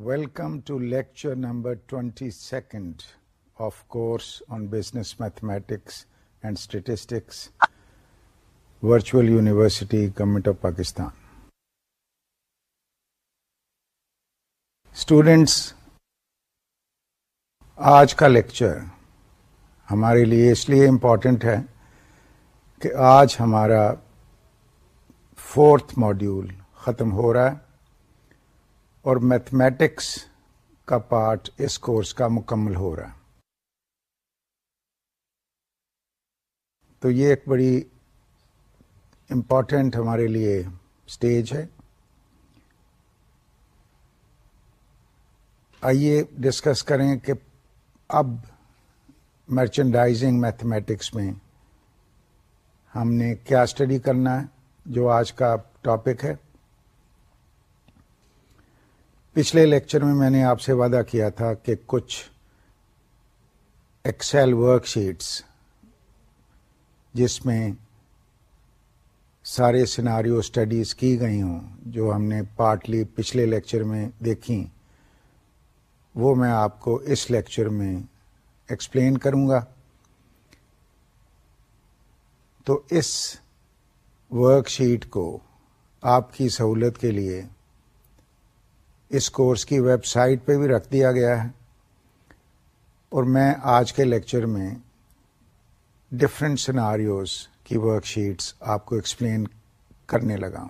Welcome to lecture number twenty second of course on business mathematics and statistics virtual university government of Pakistan students آج کا lecture ہمارے لیے اس لیے important ہے کہ آج ہمارا فورتھ ماڈیول ختم ہو رہا ہے۔ اور میتھمیٹکس کا پارٹ اس کورس کا مکمل ہو رہا ہے۔ تو یہ ایک بڑی امپورٹنٹ ہمارے لیے اسٹیج ہے۔ آئیے ڈسکس کریں کہ اب مرچنڈائزنگ میتھمیٹکس میں ہم نے کیا اسٹڈی کرنا ہے، جو آج کا ٹاپک ہے۔ پچھلے لیکچر میں میں نے آپ سے وعدہ کیا تھا کہ کچھ ایکسل ورک شیٹس جس میں سارے سناریو اسٹڈیز کی گئی ہوں، جو ہم نے پارٹلی پچھلے لیکچر میں دیکھی، وہ میں آپ کو اس لیکچر میں ایکسپلین کروں گا۔ تو اس ورک شیٹ کو آپ کی سہولت کے لیے اس کورس کی ویب سائٹ پہ بھی رکھ دیا گیا ہے۔ اور میں آج کے لیکچر میں ڈفرینٹ سناریوز کی ورک شیٹس آپ کو ایکسپلین کرنے لگا ہوں۔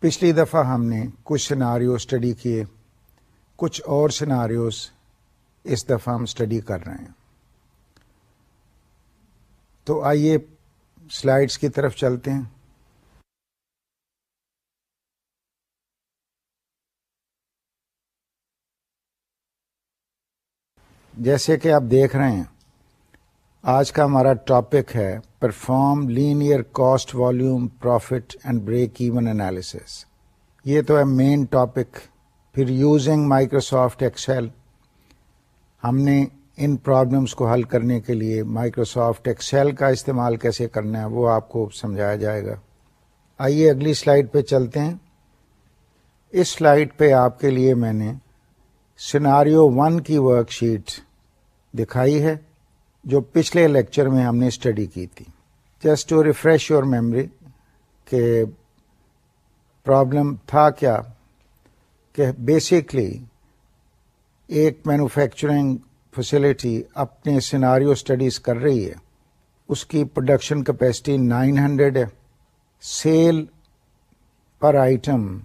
پچھلی دفعہ ہم نے کچھ سناریو اسٹڈی کیے، کچھ اور سناریوز اس دفعہ ہم اسٹڈی کر رہے ہیں۔ تو آئیے سلائڈس کی طرف چلتے ہیں۔ جیسے کہ آپ دیکھ رہے ہیں، آج کا ہمارا ٹاپک ہے perform linear cost volume profit and break even analysis یہ تو ہے مین ٹاپک پھر یوزنگ مائکروسافٹ ایکسل ہم نے ان پرابلمس کو حل کرنے کے لیے مائکروسافٹ ایکسل کا استعمال کیسے کرنا ہے وہ آپ کو سمجھایا جائے گا۔ آئیے اگلی سلائڈ پہ چلتے ہیں۔ اس سلائڈ پہ آپ کے لیے میں نے سناریو ون کی ورک شیٹ دکھائی ہے، جو پچھلے لیکچر میں ہم نے اسٹڈی کی تھی۔ Just to refresh your memory کہ پرابلم تھا کیا کہ بیسکلی ایک مینوفیکچرنگ فیسلٹی اپنے سیناریو اسٹڈیز کر رہی ہے۔ اس کی پروڈکشن کیپیسٹی نائن ہنڈریڈ ہے۔ Sale per item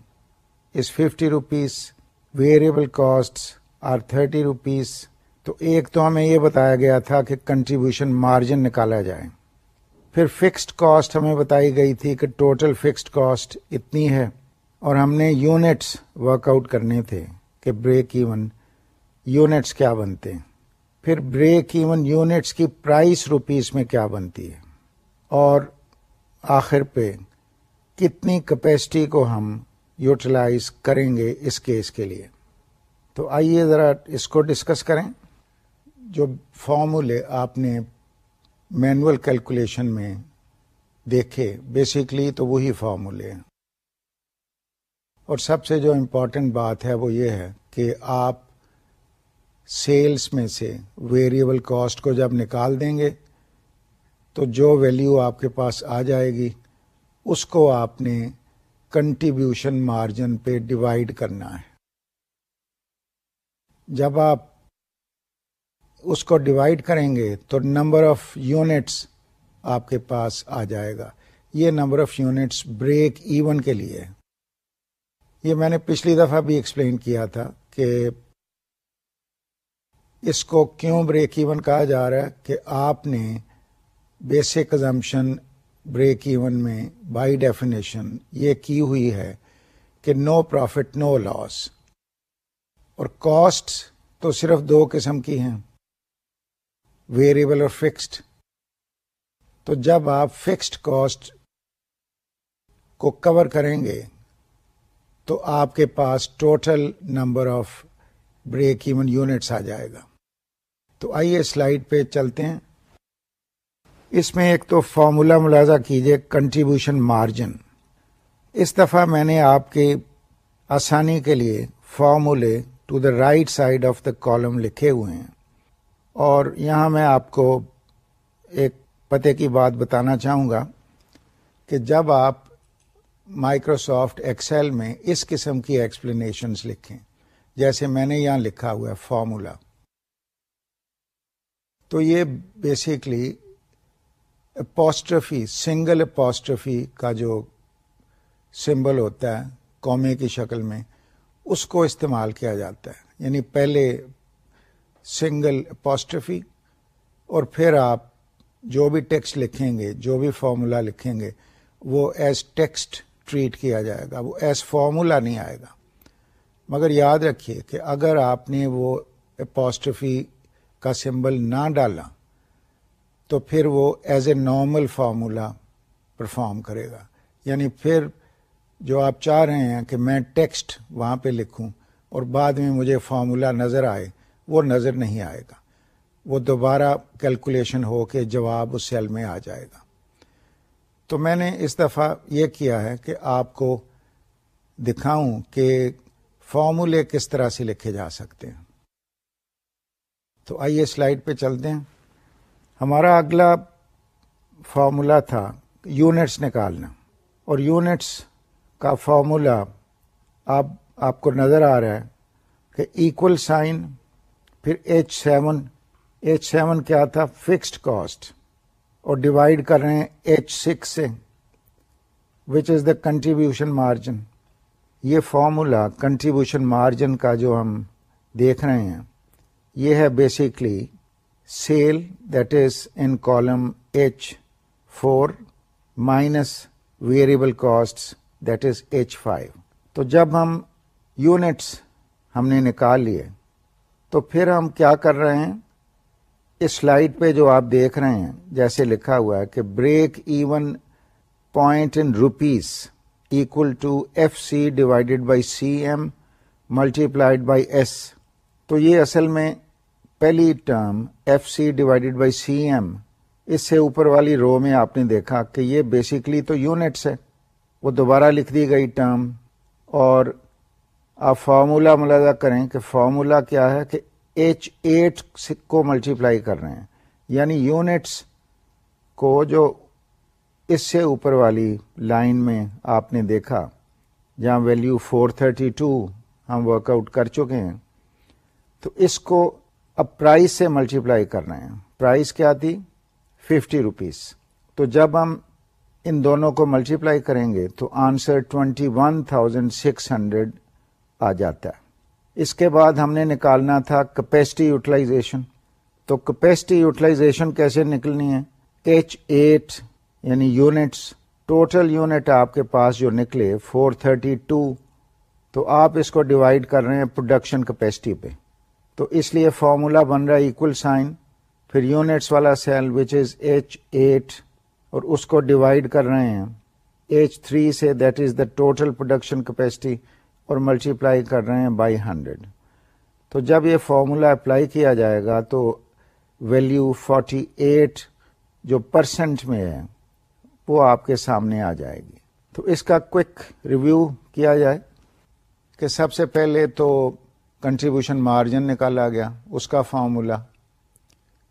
is fifty rupees variable cost are thirty rupees تو ایک تو ہمیں یہ بتایا گیا تھا کہ کنٹریبیوشن مارجن نکالا جائے۔ پھر فکسڈ کاسٹ ہمیں بتائی گئی تھی کہ ٹوٹل فکسڈ کاسٹ اتنی ہے اور ہم نے یونٹس ورک آؤٹ کرنے تھے کہ بریک ایون یونٹس کیا بنتے ہیں۔ پھر بریک ایون یونٹس کی پرائس روپیز میں کیا بنتی ہے؟ اور آخر پہ کتنی کیپیسٹی کو ہم یوٹیلائز کریں گے اس کیس کے لیے؟ تو آئیے ذرا اس کو ڈسکس کریں۔ جو فارمولے آپ نے مینوئل کیلکولیشن میں دیکھے بیسکلی تو وہی فارمولے ہیں۔ اور سب سے جو امپورٹنٹ بات ہے وہ یہ ہے کہ آپ سیلس میں سے ویریبل کاسٹ کو جب نکال دیں گے، تو جو ویلیو آپ کے پاس آ جائے گی، اس کو آپ نے کنٹریبیوشن مارجن پہ ڈیوائڈ کرنا ہے۔ جب آپ اس کو ڈیوائڈ کریں گے تو نمبر آف یونٹس آپ کے پاس آ جائے گا۔ یہ number of units break even کے لیے۔ یہ میں نے پچھلی دفعہ بھی ایکسپلین کیا تھا کہ اس کو کیوں بریک ایون کہا جا رہا ہے کہ آپ نے بیسک ازمپشن بریک ایون میں بائی ڈیفینیشن یہ کی ہوئی ہے کہ نو پروفٹ نو لاس اور کاسٹ تو صرف دو قسم کی ہیں۔ ویریبل اور فکسڈ تو جب آپ فکسڈ کاسٹ کو کور کریں گے، تو آپ کے پاس total number of break even units آ جائے گا۔ تو آئیے سلائڈ پہ چلتے ہیں۔ اس میں ایک تو فارمولا ملازہ کیجیے کنٹریبیوشن مارجن اس دفعہ میں نے آپ کے آسانی کے لیے فارمولے to the right side of the column لکھے ہوئے ہیں۔ اور یہاں میں آپ کو ایک پتے کی بات بتانا چاہوں گا کہ جب آپ مائکروسافٹ ایکسل میں اس قسم کی ایکسپلینیشنز لکھیں، جیسے میں نے یہاں لکھا ہوا ہے فارمولا تو یہ بیسکلی اپوسٹرفی سنگل اپوسٹرفی کا جو سمبل ہوتا ہے قومے کی شکل میں، اس کو استعمال کیا جاتا ہے۔ یعنی پہلے سنگل اپوسٹرفی، اور پھر آپ جو بھی ٹیکسٹ لکھیں گے، جو بھی فارمولا لکھیں گے، وہ ایز ٹیکسٹ ٹریٹ کیا جائے گا، وہ ایز فارمولا نہیں آئے گا۔ مگر یاد رکھیے کہ اگر آپ نے وہ اپوسٹرفی کا سمبل نہ ڈالا، تو پھر وہ as a normal formula perform کرے گا۔ یعنی پھر جو آپ چاہ رہے ہیں کہ میں ٹیکسٹ وہاں پہ لکھوں اور بعد میں مجھے فارمولا نظر آئے وہ نظر نہیں آئے گا۔ وہ دوبارہ کیلکولیشن ہو کے جواب اس سیل میں آ جائے گا۔ تو میں نے اس دفعہ یہ کیا ہے کہ آپ کو دکھاؤں کہ فارمولے کس طرح سے لکھے جا سکتے ہیں۔ تو آئیے سلائڈ پہ چلتے ہیں۔ ہمارا اگلا فارمولا تھا یونٹس نکالنا۔ اور یونٹس کا فارمولا آپ آپ کو نظر آ رہا ہے کہ ایکول سائن پھر ایچ سیون ایچ سیون کیا تھا؟ فکسڈ کاسٹ اور ڈیوائڈ کر رہے ہیں ایچ سکس سے which is the contribution margin یہ فارمولا کنٹریبیوشن مارجن کا جو ہم دیکھ رہے ہیں، یہ ہے basically cell that is in column H four minus variable cost that is H five تو جب ہم یونٹس ہم نے نکال لیے تو پھر ہم کیا کر رہے ہیں؟ اس سلائڈ پہ جو آپ دیکھ رہے ہیں، جیسے لکھا ہوا ہے کہ break even point in rupees equal to F C divided by C M multiplied by S تو یہ اصل میں پہلی term F C divided by C M اس سے اوپر والی رو میں آپ نے دیکھا کہ یہ بیسکلی تو یونٹس ہے، وہ دوبارہ لکھ دی گئی ٹرم اور آپ فارمولا ملاحظہ کریں کہ فارمولا کیا ہے کہ ایچ ایٹ کو ملٹیپلائی کر رہے ہیں یعنی یونٹس کو جو اس سے اوپر والی لائن میں آپ نے دیکھا، جہاں ویلیو 432 ہم ورک آؤٹ کر چکے ہیں، تو اس کو اب پرائز سے ملٹیپلائی کر رہے ہیں۔ پرائز کیا تھی؟ 50 روپیز تو جب ہم ان دونوں کو ملٹیپلائی کریں گے تو آنسر 21600 آ جاتا ہے۔ اس کے بعد ہم نے نکالنا تھا کیپیسٹی یوٹیلائزیشن تو کیپیسٹی یوٹیلائزیشن کیسے نکلنی ہے؟ ایچ ایٹ یعنی یونٹس ٹوٹل یونٹ آپ کے پاس جو نکلے فور تھرٹی ٹو تو آپ اس کو ڈیوائڈ کر رہے ہیں پروڈکشن کیپیسٹی پہ۔ تو اس لیے فارمولا بن رہا ہے اکول سائن پھر یونٹس والا cell which is H eight اور اس کو ڈیوائڈ کر رہے ہیں۔ ایچ تھری سے that is the total production capacity اور ملٹی پلائی کر رہے ہیں بائی ہنڈریڈ تو جب یہ فارمولا اپلائی کیا جائے گا تو ویلو فورٹی ایٹ جو پرسنٹ میں ہے وہ آپ کے سامنے آ جائے گی. تو اس کا کوئک ریویو کیا جائے کہ سب سے پہلے تو کنٹریبیوشن مارجن نکالا گیا، اس کا فارمولا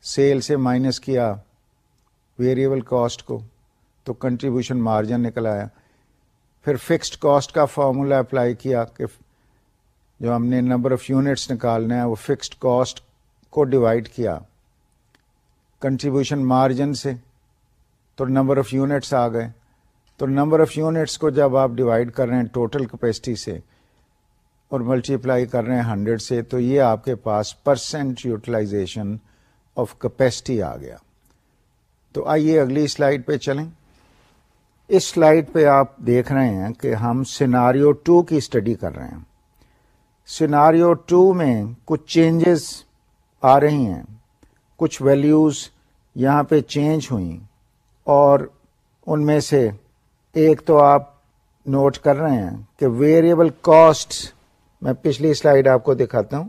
سیل سے مائنس کیا ویریبل کاسٹ کو، تو کنٹریبیوشن مارجن نکل آیا پھر فکسڈ کاسٹ کا فارمولا اپلائی کیا کہ جو ہم نے نمبر آف یونٹس نکالنا ہے وہ فکسڈ کاسٹ کو ڈیوائڈ کیا۔ کنٹریبیوشن مارجن سے تو نمبر آف یونٹس آ گئے۔ تو نمبر آف یونٹس کو جب آپ ڈیوائڈ کر رہے ہیں ٹوٹل کیپیسٹی سے اور ملٹیپلائی کر رہے ہیں ہنڈریڈ سے تو یہ آپ کے پاس پرسینٹ یوٹیلائزیشن آف کیپیسٹی آ گیا۔ تو آئیے اگلی سلائڈ پہ چلیں۔ اس سلائڈ پہ آپ دیکھ رہے ہیں کہ ہم سیناریو ٹو کی اسٹڈی کر رہے ہیں۔ سیناریو ٹو میں کچھ چینجز آ رہی ہیں۔ کچھ ویلیوز یہاں پہ چینج ہوئیں۔ اور ان میں سے ایک تو آپ نوٹ کر رہے ہیں کہ ویریبل کاسٹ میں پچھلی سلائڈ آپ کو دکھاتا ہوں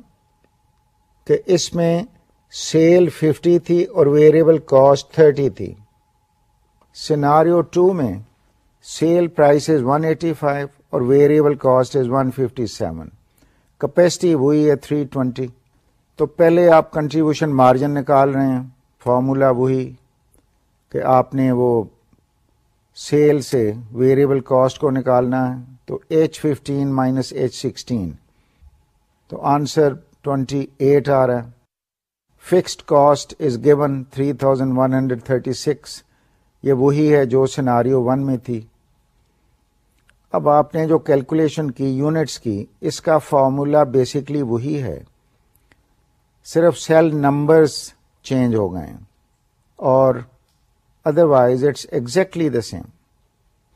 کہ اس میں سیل ففٹی تھی اور ویریبل کاسٹ تھرٹی تھی۔ سیناریو ٹو میں سیل پرائس از 185 اور ویریبل کاسٹ از 157 کیپیسٹی وہی ہے 320 تو پہلے آپ کنٹریبیوشن مارجن نکال رہے ہیں فارمولا وہی کہ آپ نے وہ سیل سے ویریبل کاسٹ کو نکالنا ہے، تو H fifteen minus H sixteen تو آنسر ٹوینٹی ایٹ آ رہا ہے۔ Fixed cost is given three thousand one hundred thirty six یہ وہی ہے جو سیناریو ون میں تھی۔ اب آپ نے جو کیلکولیشن کی، یونٹس کی، اس کا فارمولا بیسکلی وہی ہے۔ صرف سیل نمبرز چینج ہو گئے اور otherwise it's exactly the same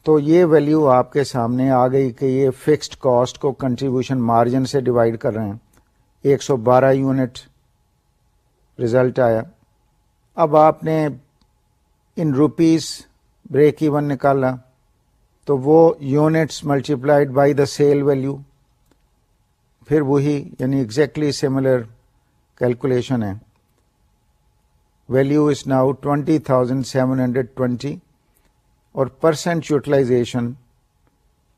تو یہ ویلو آپ کے سامنے آ گئی کہ یہ فکسڈ کاسٹ کو کنٹریبیوشن مارجن سے ڈیوائڈ کر رہے ہیں۔ ایک سو بارہ یونٹ ریزلٹ آیا۔ اب آپ نے ان روپیز بریک ایون نکالا، تو وہ units multiplied by the sale value پھر وہی یعنی ایگزیکٹلی سملر کیلکولیشن ہے۔ Value is now twenty thousand seven hundred twenty اور پرسینٹ یوٹیلائزیشن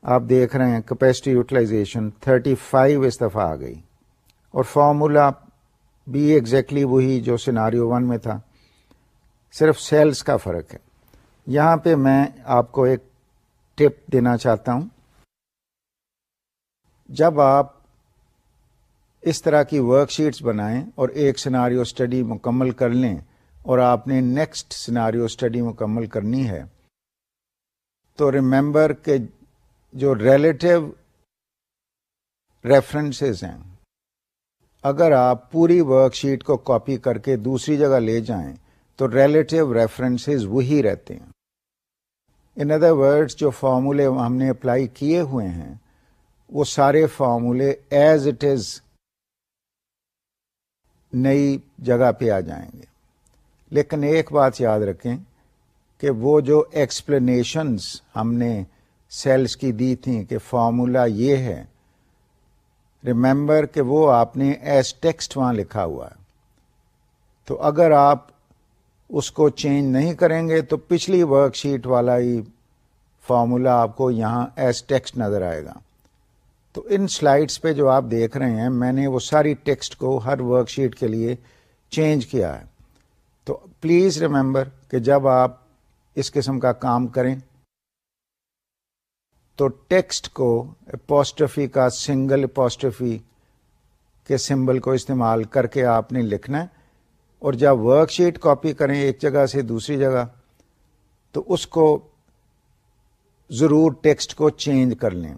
آپ دیکھ رہے ہیں کیپیسٹی یوٹیلائزیشن تھرٹی فائیو اس دفعہ آ گئی۔ اور فارمولا بھی ایگزیکٹلی وہی جو سیناریو ون میں تھا۔ صرف سیلز کا فرق ہے۔ یہاں پہ میں آپ کو ایک ٹپ دینا چاہتا ہوں۔ جب آپ اس طرح کی ورک شیٹس بنائیں اور ایک سیناریو اسٹڈی مکمل کر لیں اور آپ نے نیکسٹ سیناریو اسٹڈی مکمل کرنی ہے، تو ریمبر کہ جو ریلیٹو ریفرنسز ہیں، اگر آپ پوری ورک شیٹ کو کاپی کر کے دوسری جگہ لے جائیں تو ریلیٹو ریفرنسز وہی رہتے ہیں۔ ان ادر ورڈس جو فارمولے ہم نے اپلائی کیے ہوئے ہیں، وہ سارے فارمولے ایز اٹ از نئی جگہ پہ آ جائیں گے۔ لیکن ایک بات یاد رکھیں کہ وہ جو ایکسپلینیشنز ہم نے سیلز کی دی تھیں کہ فارمولا یہ ہے ریمبر کہ وہ آپ نے ایز ٹیکسٹ وہاں لکھا ہوا ہے۔ تو اگر آپ اس کو چینج نہیں کریں گے تو پچھلی ورک شیٹ والا ہی فارمولا آپ کو یہاں ایز ٹیکسٹ نظر آئے گا۔ تو ان سلائڈس پہ جو آپ دیکھ رہے ہیں، میں نے وہ ساری ٹیکسٹ کو ہر ورک شیٹ کے لیے چینج کیا ہے۔ تو پلیز ریمبر کہ جب آپ اس قسم کا کام کریں، تو ٹیکسٹ کو اپوسٹفی کا سنگل اپوسٹفی کے سمبل کو استعمال کر کے آپ نے لکھنا ہے۔ اور جب ورک شیٹ کاپی کریں ایک جگہ سے دوسری جگہ، تو اس کو ضرور ٹیکسٹ کو چینج کر لیں۔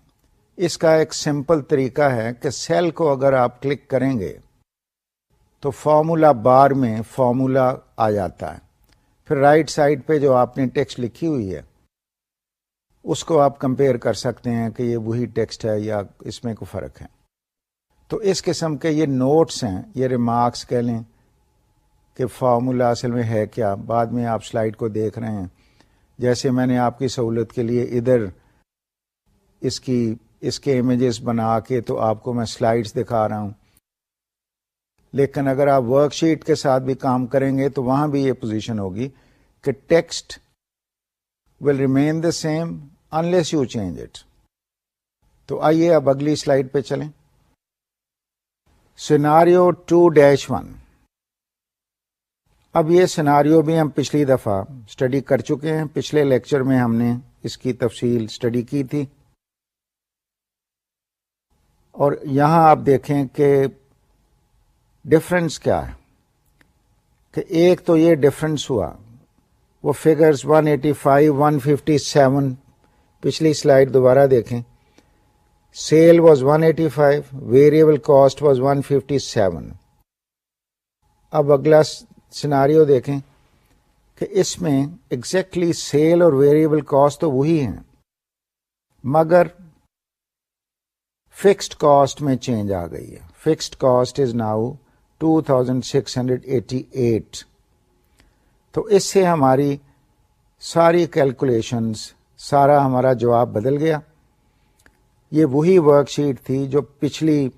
اس کا ایک سمپل طریقہ ہے کہ سیل کو اگر آپ کلک کریں گے، تو فارمولا بار میں فارمولا آ جاتا ہے۔ پھر رائٹ سائڈ پہ جو آپ نے ٹیکسٹ لکھی ہوئی ہے، اس کو آپ کمپیئر کر سکتے ہیں کہ یہ وہی ٹیکسٹ ہے یا اس میں کوئی فرق ہے۔ تو اس قسم کے یہ نوٹس ہیں، یہ ریمارکس کہہ لیں۔ کہ فارمولا اصل میں ہے کیا؟ بعد میں آپ سلائڈ کو دیکھ رہے ہیں۔ جیسے میں نے آپ کی سہولت کے لیے ادھر اس کی، اس کے امیجز بنا کے تو آپ کو میں سلائڈس دکھا رہا ہوں۔ لیکن اگر آپ ورک شیٹ کے ساتھ بھی کام کریں گے تو وہاں بھی یہ پوزیشن ہوگی کہ text will remain the same unless you change it تو آئیے اب اگلی سلائڈ پہ چلیں۔ سیناریو ٹو ڈیش ون اب یہ سیناریو بھی ہم پچھلی دفعہ اسٹڈی کر چکے ہیں۔ پچھلے لیکچر میں ہم نے اس کی تفصیل اسٹڈی کی تھی۔ اور یہاں آپ دیکھیں کہ ڈفرنس کیا ہے۔ کہ ایک تو یہ ڈفرنس ہوا۔ وہ فگرز 185 157 پچھلی سلائڈ دوبارہ دیکھیں۔ Sale was 185 variable cost was 157 اب اگلا سناریو دیکھیں کہ اس میں ایگزیکٹلی سیل اور ویریبل کاسٹ تو وہی ہیں، مگر فکسڈ کاسٹ میں چینج آ گئی ہے۔ فکسڈ کاسٹ از ناؤ 2688 تو اس سے ہماری ساری کیلکولیشنز سارا ہمارا جواب بدل گیا۔ یہ وہی ورک شیٹ تھی جو پچھلی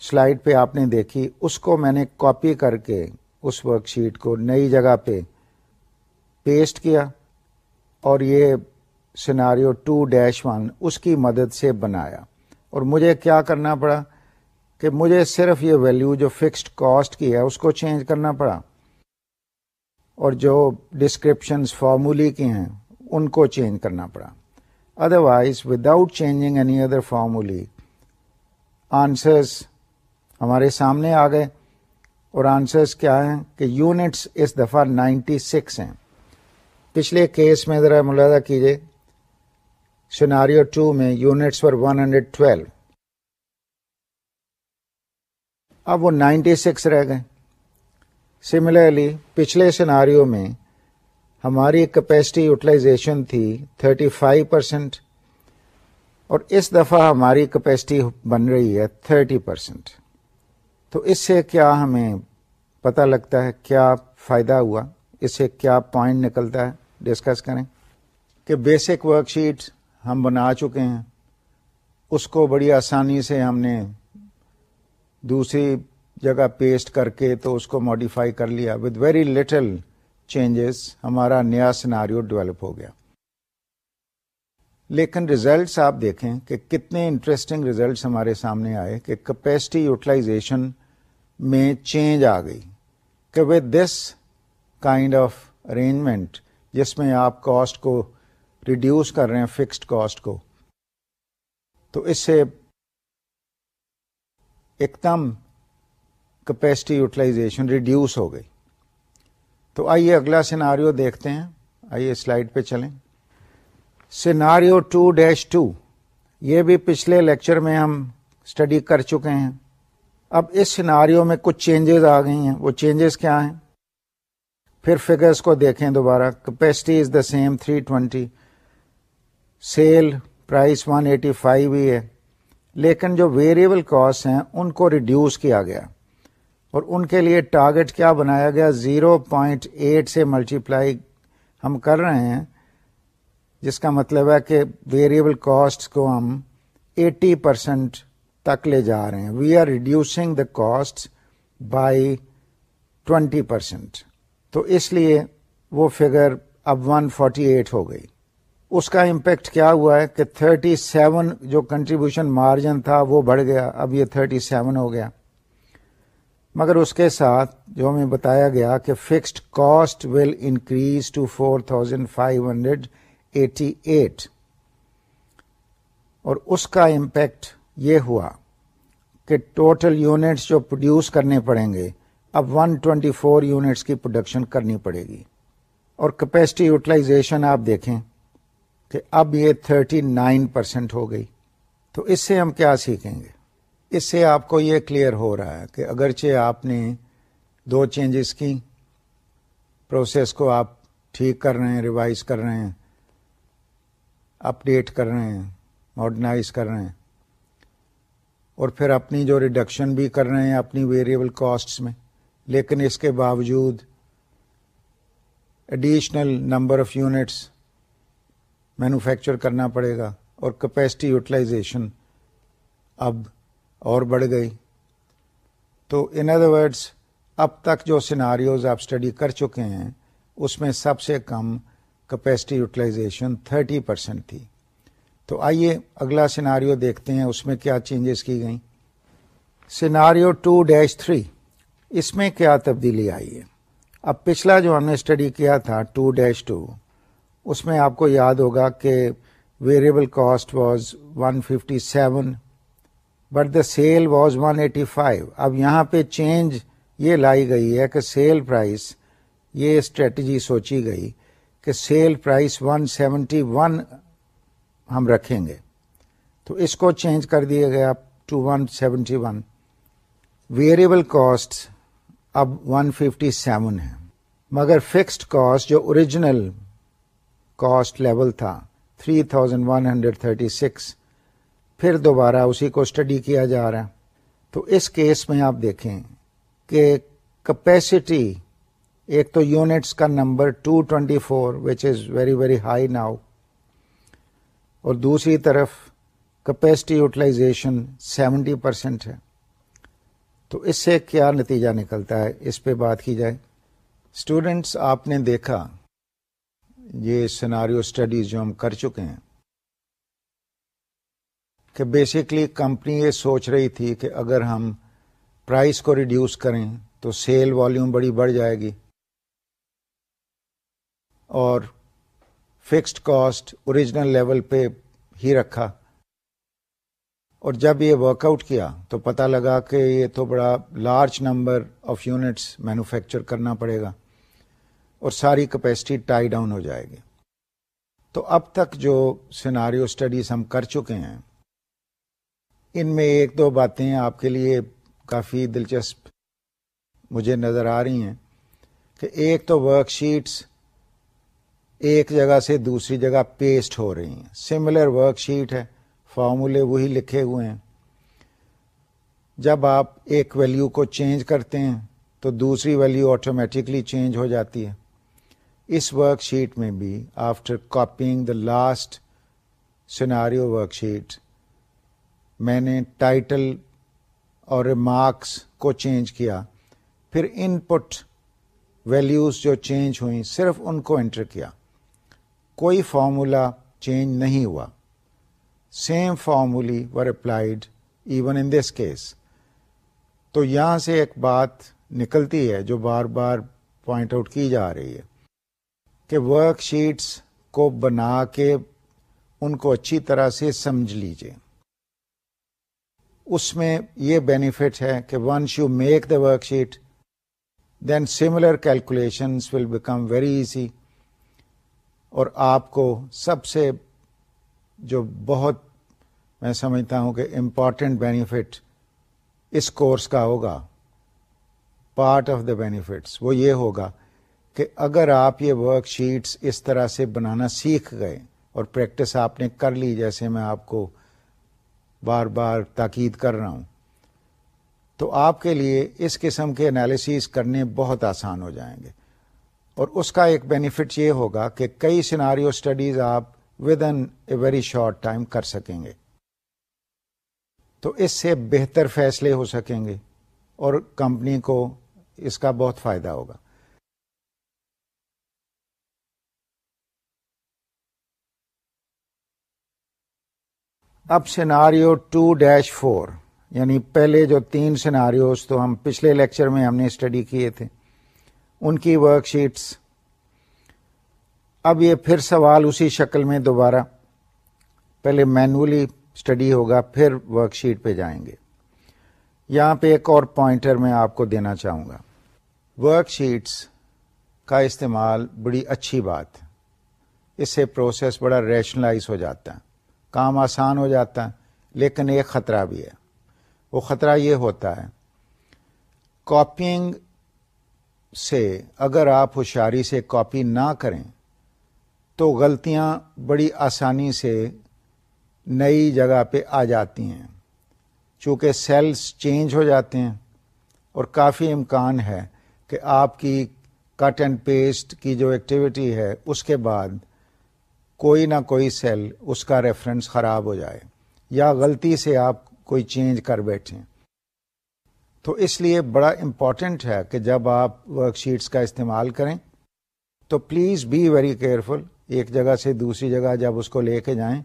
سلائڈ پہ آپ نے دیکھی، اس کو میں نے کاپی کر کے اس ورک شیٹ کو نئی جگہ پہ پیسٹ کیا اور یہ سیناریو ٹو ڈیش ون اس کی مدد سے بنایا۔ اور مجھے کیا کرنا پڑا کہ مجھے صرف یہ ویلو جو فکسڈ کاسٹ کی ہے اس کو چینج کرنا پڑا۔ اور جو ڈسکرپشنز فارمولی کی ہیں ان کو چینج کرنا پڑا۔ Otherwise without changing any other formulae answers ہمارے سامنے آ گئے۔ اور آنسرس کیا ہیں کہ یونٹس اس دفعہ نائنٹی سکس ہیں۔ پچھلے کیس میں ذرا ملاحظہ کیجیے سیناریو ٹو میں یونٹس پر ون ہنڈریڈ ٹویلو اب وہ نائنٹی سکس رہ گئے۔ سملرلی پچھلے سیناریو میں ہماری کیپیسٹی یوٹیلائزیشن تھی تھرٹی فائیو پرسینٹ اور اس دفعہ ہماری کیپیسٹی بن رہی ہے تھرٹی پرسینٹ تو اس سے کیا ہمیں پتہ لگتا ہے کیا فائدہ ہوا؟ اس سے کیا پوائنٹ نکلتا ہے؟ ڈسکس کریں کہ بیسک ورک شیٹ ہم بنا چکے ہیں۔ اس کو بڑی آسانی سے ہم نے دوسری جگہ پیسٹ کر کے تو اس کو ماڈیفائی کر لیا۔ وتھ ویری لٹل چینجز ہمارا نیا سیناریو ڈیولپ ہو گیا۔ لیکن ریزلٹس آپ دیکھیں کہ کتنے انٹرسٹنگ ریزلٹس ہمارے سامنے آئے کہ کیپیسٹی یوٹیلائزیشن میں چینج آ گئی۔ کہ with this kind of arrangement جس میں آپ کاسٹ کو ریڈیوس کر رہے ہیں فکسڈ کاسٹ کو۔ تو اس سے ایک دم کیپیسٹی یوٹیلائزیشن ریڈیوس ہو گئی۔ تو آئیے اگلا سیناریو دیکھتے ہیں۔ آئیے سلائڈ پہ چلیں۔ سیناریو ٹو ڈیش ٹو یہ بھی پچھلے لیکچر میں ہم اسٹڈی کر چکے ہیں۔ اب اس سیناریو میں کچھ چینجز آ گئی ہیں۔ وہ چینجز کیا ہیں؟ پھر فگرس کو دیکھیں دوبارہ۔ Capacity is the same 320 sale price 185 five ہی ہے۔ لیکن جو ویریبل کاسٹ ہیں، ان کو ریڈیوس کیا گیا۔ اور ان کے لیے ٹارگٹ کیا بنایا گیا؟ 0.8 سے ملٹیپلائی ہم کر رہے ہیں، جس کا مطلب ہے کہ ویریبل کاسٹ کو ہم 80 پرسینٹ تک لے جا رہے ہیں۔ We are reducing the cost by 20 percent تو اس لیے وہ فگر اب 148 ہو گئی۔ اس کا امپیکٹ کیا ہوا ہے کہ 37 جو کنٹریبیوشن مارجن تھا وہ بڑھ گیا۔ اب یہ 37 ہو گیا۔ مگر اس کے ساتھ جو ہمیں بتایا گیا کہ fixed cost will increase to four thousand five hundred eighty eight اور اس کا امپیکٹ یہ ہوا کہ ٹوٹل یونٹس جو پروڈیوس کرنے پڑیں گے، اب 124 یونٹس کی پروڈکشن کرنی پڑے گی۔ اور کیپیسٹی یوٹیلائزیشن آپ دیکھیں کہ اب یہ 39 پرسینٹ ہو گئی۔ تو اس سے ہم کیا سیکھیں گے؟ اس سے آپ کو یہ کلیئر ہو رہا ہے کہ اگرچہ آپ نے دو چینجز کی پروسیس کو آپ ٹھیک کر رہے ہیں ریوائز کر رہے ہیں اپڈیٹ کر رہے ہیں ماڈرنائز کر رہے ہیں اور پھر اپنی جو ریڈکشن بھی کر رہے ہیں اپنی ویریبل کاسٹ میں، لیکن اس کے باوجود additional number of units manufacture کرنا پڑے گا اور کیپیسٹی یوٹیلائزیشن اب اور بڑھ گئی۔ تو ان ادر ورڈس اب تک جو سیناریوز آپ اسٹڈی کر چکے ہیں، اس میں سب سے کم کیپیسٹی یوٹیلائزیشن تھرٹی پرسینٹ تھی۔ تو آئیے اگلا سیناریو دیکھتے ہیں، اس میں کیا چینجز کی گئیں۔ سیناریو ٹو ڈیش تھری، اس میں کیا تبدیلی آئی ہے۔ اب پچھلا جو ہم نے اسٹڈی کیا تھا، ٹو ڈیش ٹو، اس میں آپ کو یاد ہوگا کہ variable cost was one fifty seven but the sale was one eighty five اب یہاں پہ چینج یہ لائی گئی ہے کہ سیل پرائز یہ اسٹریٹجی سوچی گئی کہ sale price one seventy one ہم رکھیں گے۔ تو اس کو چینج کر دیا گیا to one seventy one. Variable cost اب ون ففٹی سیون ہے مگر فکسڈ کاسٹ جو اوریجنل کاسٹ لیول تھا three thousand one hundred thirty six. پھر دوبارہ اسی کو اسٹڈی کیا جا رہا ہے۔ تو اس کیس میں آپ دیکھیں کہ کیپیسٹی ایک تو یونٹس کا number to twenty four which is very very high now اور دوسری طرف کیپیسٹی یوٹیلائزیشن سیونٹی پرسینٹ ہے۔ تو اس سے کیا نتیجہ نکلتا ہے؟ اس پہ بات کی جائے۔ اسٹوڈینٹس آپ نے دیکھا یہ سیناریو اسٹڈیز جو ہم کر چکے ہیں کہ بیسکلی کمپنی یہ سوچ رہی تھی کہ اگر ہم پرائز کو ریڈیوس کریں تو سیل والیوم بڑی بڑھ جائے گی اور فکسڈ کاسٹ اوریجنل لیول پہ ہی رکھا۔ اور جب یہ ورک آؤٹ کیا تو پتا لگا کہ یہ تو بڑا large number of units manufacture کرنا پڑے گا اور ساری کیپیسٹی ٹائی ڈاؤن ہو جائے گی۔ تو اب تک جو سیناریو اسٹڈیز ہم کر چکے ہیں، ان میں ایک دو باتیں آپ کے لیے کافی دلچسپ مجھے نظر آ رہی ہیں کہ ایک تو ورک شیٹس ایک جگہ سے دوسری جگہ پیسٹ ہو رہی ہیں۔ سملر ورک شیٹ ہے۔ فارمولے وہی لکھے ہوئے ہیں۔ جب آپ ایک ویلیو کو چینج کرتے ہیں، تو دوسری ویلیو آٹومیٹکلی چینج ہو جاتی ہے۔ اس ورک شیٹ میں بھی after copying the last scenario work sheet میں نے ٹائٹل اور ریمارکس کو چینج کیا۔ پھر ان پٹ ویلیوز جو چینج ہوئی صرف ان کو انٹر کیا۔ کوئی فارمولا چینج نہیں ہوا۔ Same formulae were applied even in this case تو یہاں سے ایک بات نکلتی ہے جو بار بار پوائنٹ آؤٹ کی جا رہی ہے کہ ورک شیٹس کو بنا کے ان کو اچھی طرح سے سمجھ لیجیے اس میں یہ بینیفٹ ہے کہ once you make the worksheet then similar calculation will become very easy اور آپ کو سب سے جو بہت میں سمجھتا ہوں کہ امپورٹنٹ بینیفٹ اس کورس کا ہوگا پارٹ آف دا بینیفٹس وہ یہ ہوگا کہ اگر آپ یہ ورک شیٹس اس طرح سے بنانا سیکھ گئے اور پریکٹس آپ نے کر لی، جیسے میں آپ کو بار بار تاکید کر رہا ہوں، تو آپ کے لیے اس قسم کے انالیسیز کرنے بہت آسان ہو جائیں گے۔ اور اس کا ایک بینیفٹ یہ ہوگا کہ کئی سیناریو اسٹڈیز آپ with in a very short time کر سکیں گے۔ تو اس سے بہتر فیصلے ہو سکیں گے اور کمپنی کو اس کا بہت فائدہ ہوگا۔ اب سیناریو ٹو ڈیش فور یعنی پہلے جو تین سیناریوز تو ہم پچھلے لیکچر میں ہم نے اسٹڈی کیے تھے۔ ان کی ورک شیٹس اب یہ پھر سوال اسی شکل میں دوبارہ، پہلے مینولی اسٹڈی ہوگا، پھر ورک شیٹ پہ جائیں گے۔ یہاں پہ ایک اور پوائنٹر میں آپ کو دینا چاہوں گا۔ ورک شیٹس کا استعمال بڑی اچھی بات۔ اس سے پروسیس بڑا ریشنلائز ہو جاتا ہے، کام آسان ہو جاتا ہے، لیکن ایک خطرہ بھی ہے۔ وہ خطرہ یہ ہوتا ہے کاپینگ سے اگر آپ ہوشیاری سے کاپی نہ کریں، تو غلطیاں بڑی آسانی سے نئی جگہ پہ آ جاتی ہیں۔ چونکہ سیلز چینج ہو جاتے ہیں اور کافی امکان ہے کہ آپ کی کٹ اینڈ پیسٹ کی جو ایکٹیویٹی ہے، اس کے بعد کوئی نہ کوئی سیل اس کا ریفرنس خراب ہو جائے یا غلطی سے آپ کوئی چینج کر بیٹھیں۔ تو اس لیے بڑا امپورٹنٹ ہے کہ جب آپ ورک شیٹس کا استعمال کریں، تو پلیز بی ویری کیئرفل ایک جگہ سے دوسری جگہ جب اس کو لے کے جائیں،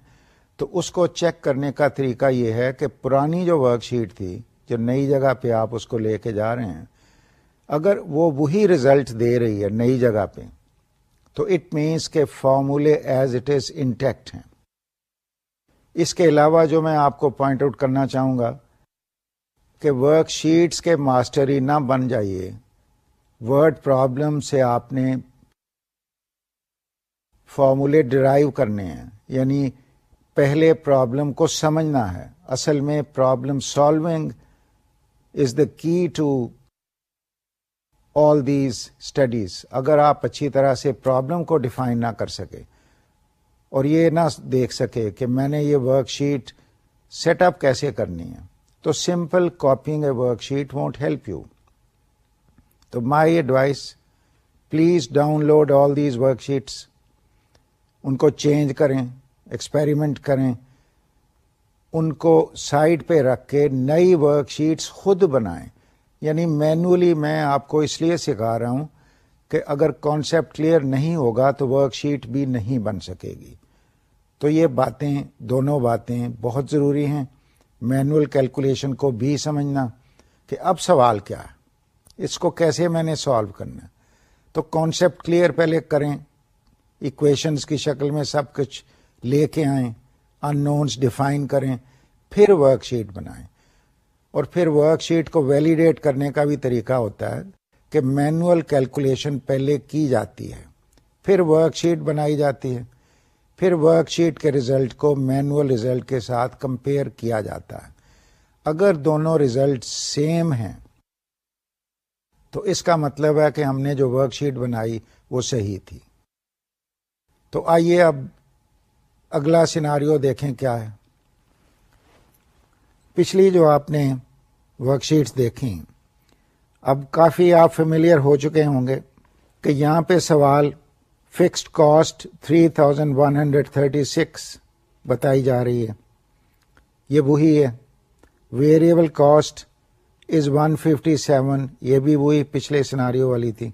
تو اس کو چیک کرنے کا طریقہ یہ ہے کہ پرانی جو ورک شیٹ تھی، جو نئی جگہ پہ آپ اس کو لے کے جا رہے ہیں، اگر وہ وہی ریزلٹ دے رہی ہے نئی جگہ پہ، تو اٹ مینس کے فارمولے ایز اٹ از انٹیکٹ ہیں۔ اس کے علاوہ جو میں آپ کو پوائنٹ آؤٹ کرنا چاہوں گا کہ ورک شیٹس کے ماسٹر ہی نہ بن جائیے۔ ورڈ پرابلم سے آپ نے فارمولے ڈرائیو کرنے ہیں۔ یعنی پہلے پرابلم کو سمجھنا ہے۔ اصل میں پرابلم سالونگ از دا کی ٹو آل دیز اسٹڈیز اگر آپ اچھی طرح سے پرابلم کو ڈیفائن نہ کر سکے اور یہ نہ دیکھ سکے کہ میں نے یہ ورک شیٹ سیٹ اپ کیسے کرنی ہے۔ تو simple copying a work sheet won't help you تو my advice please download all these work sheets ان کو چینج کریں ایکسپیریمنٹ کریں. ان کو سائڈ پہ رکھ کے نئی ورک شیٹس خود بنائیں. یعنی مینولی میں آپ کو اس لیے سکھا رہا ہوں کہ اگر کانسیپٹ کلیئر نہیں ہوگا تو ورک شیٹ بھی نہیں بن سکے گی. تو یہ باتیں، دونوں باتیں بہت ضروری ہیں. مینول کیلکولیشن کو بھی سمجھنا کہ اب سوال کیا ہے؟ اس کو کیسے میں نے سالو کرنا تو کانسیپٹ کلیئر پہلے کریں۔ ایکویشنز کی شکل میں سب کچھ لے کے آئیں۔ ان نونس ڈیفائن کریں۔ پھر ورک شیٹ بنائیں۔ اور پھر ورک شیٹ کو ویلیڈیٹ کرنے کا بھی طریقہ ہوتا ہے کہ مینوئل کیلکولیشن پہلے کی جاتی ہے۔ پھر ورک شیٹ بنائی جاتی ہے۔ پھر ورک شیٹ کے ریزلٹ کو مینوئل ریزلٹ کے ساتھ کمپیئر کیا جاتا ہے۔ اگر دونوں ریزلٹ سیم ہیں، تو اس کا مطلب ہے کہ ہم نے جو ورک شیٹ بنائی وہ صحیح تھی۔ تو آئیے اب اگلا سیناریو دیکھیں کیا ہے۔ پچھلی جو آپ نے ورک شیٹس دیکھیں، اب کافی آپ فیملیئر ہو چکے ہوں گے کہ یہاں پہ سوال فکسڈ کاسٹ 3136 بتائی جا رہی ہے۔ یہ وہی ہے۔ ویریبل کاسٹ از 157 یہ بھی وہی پچھلے سناریو والی تھی۔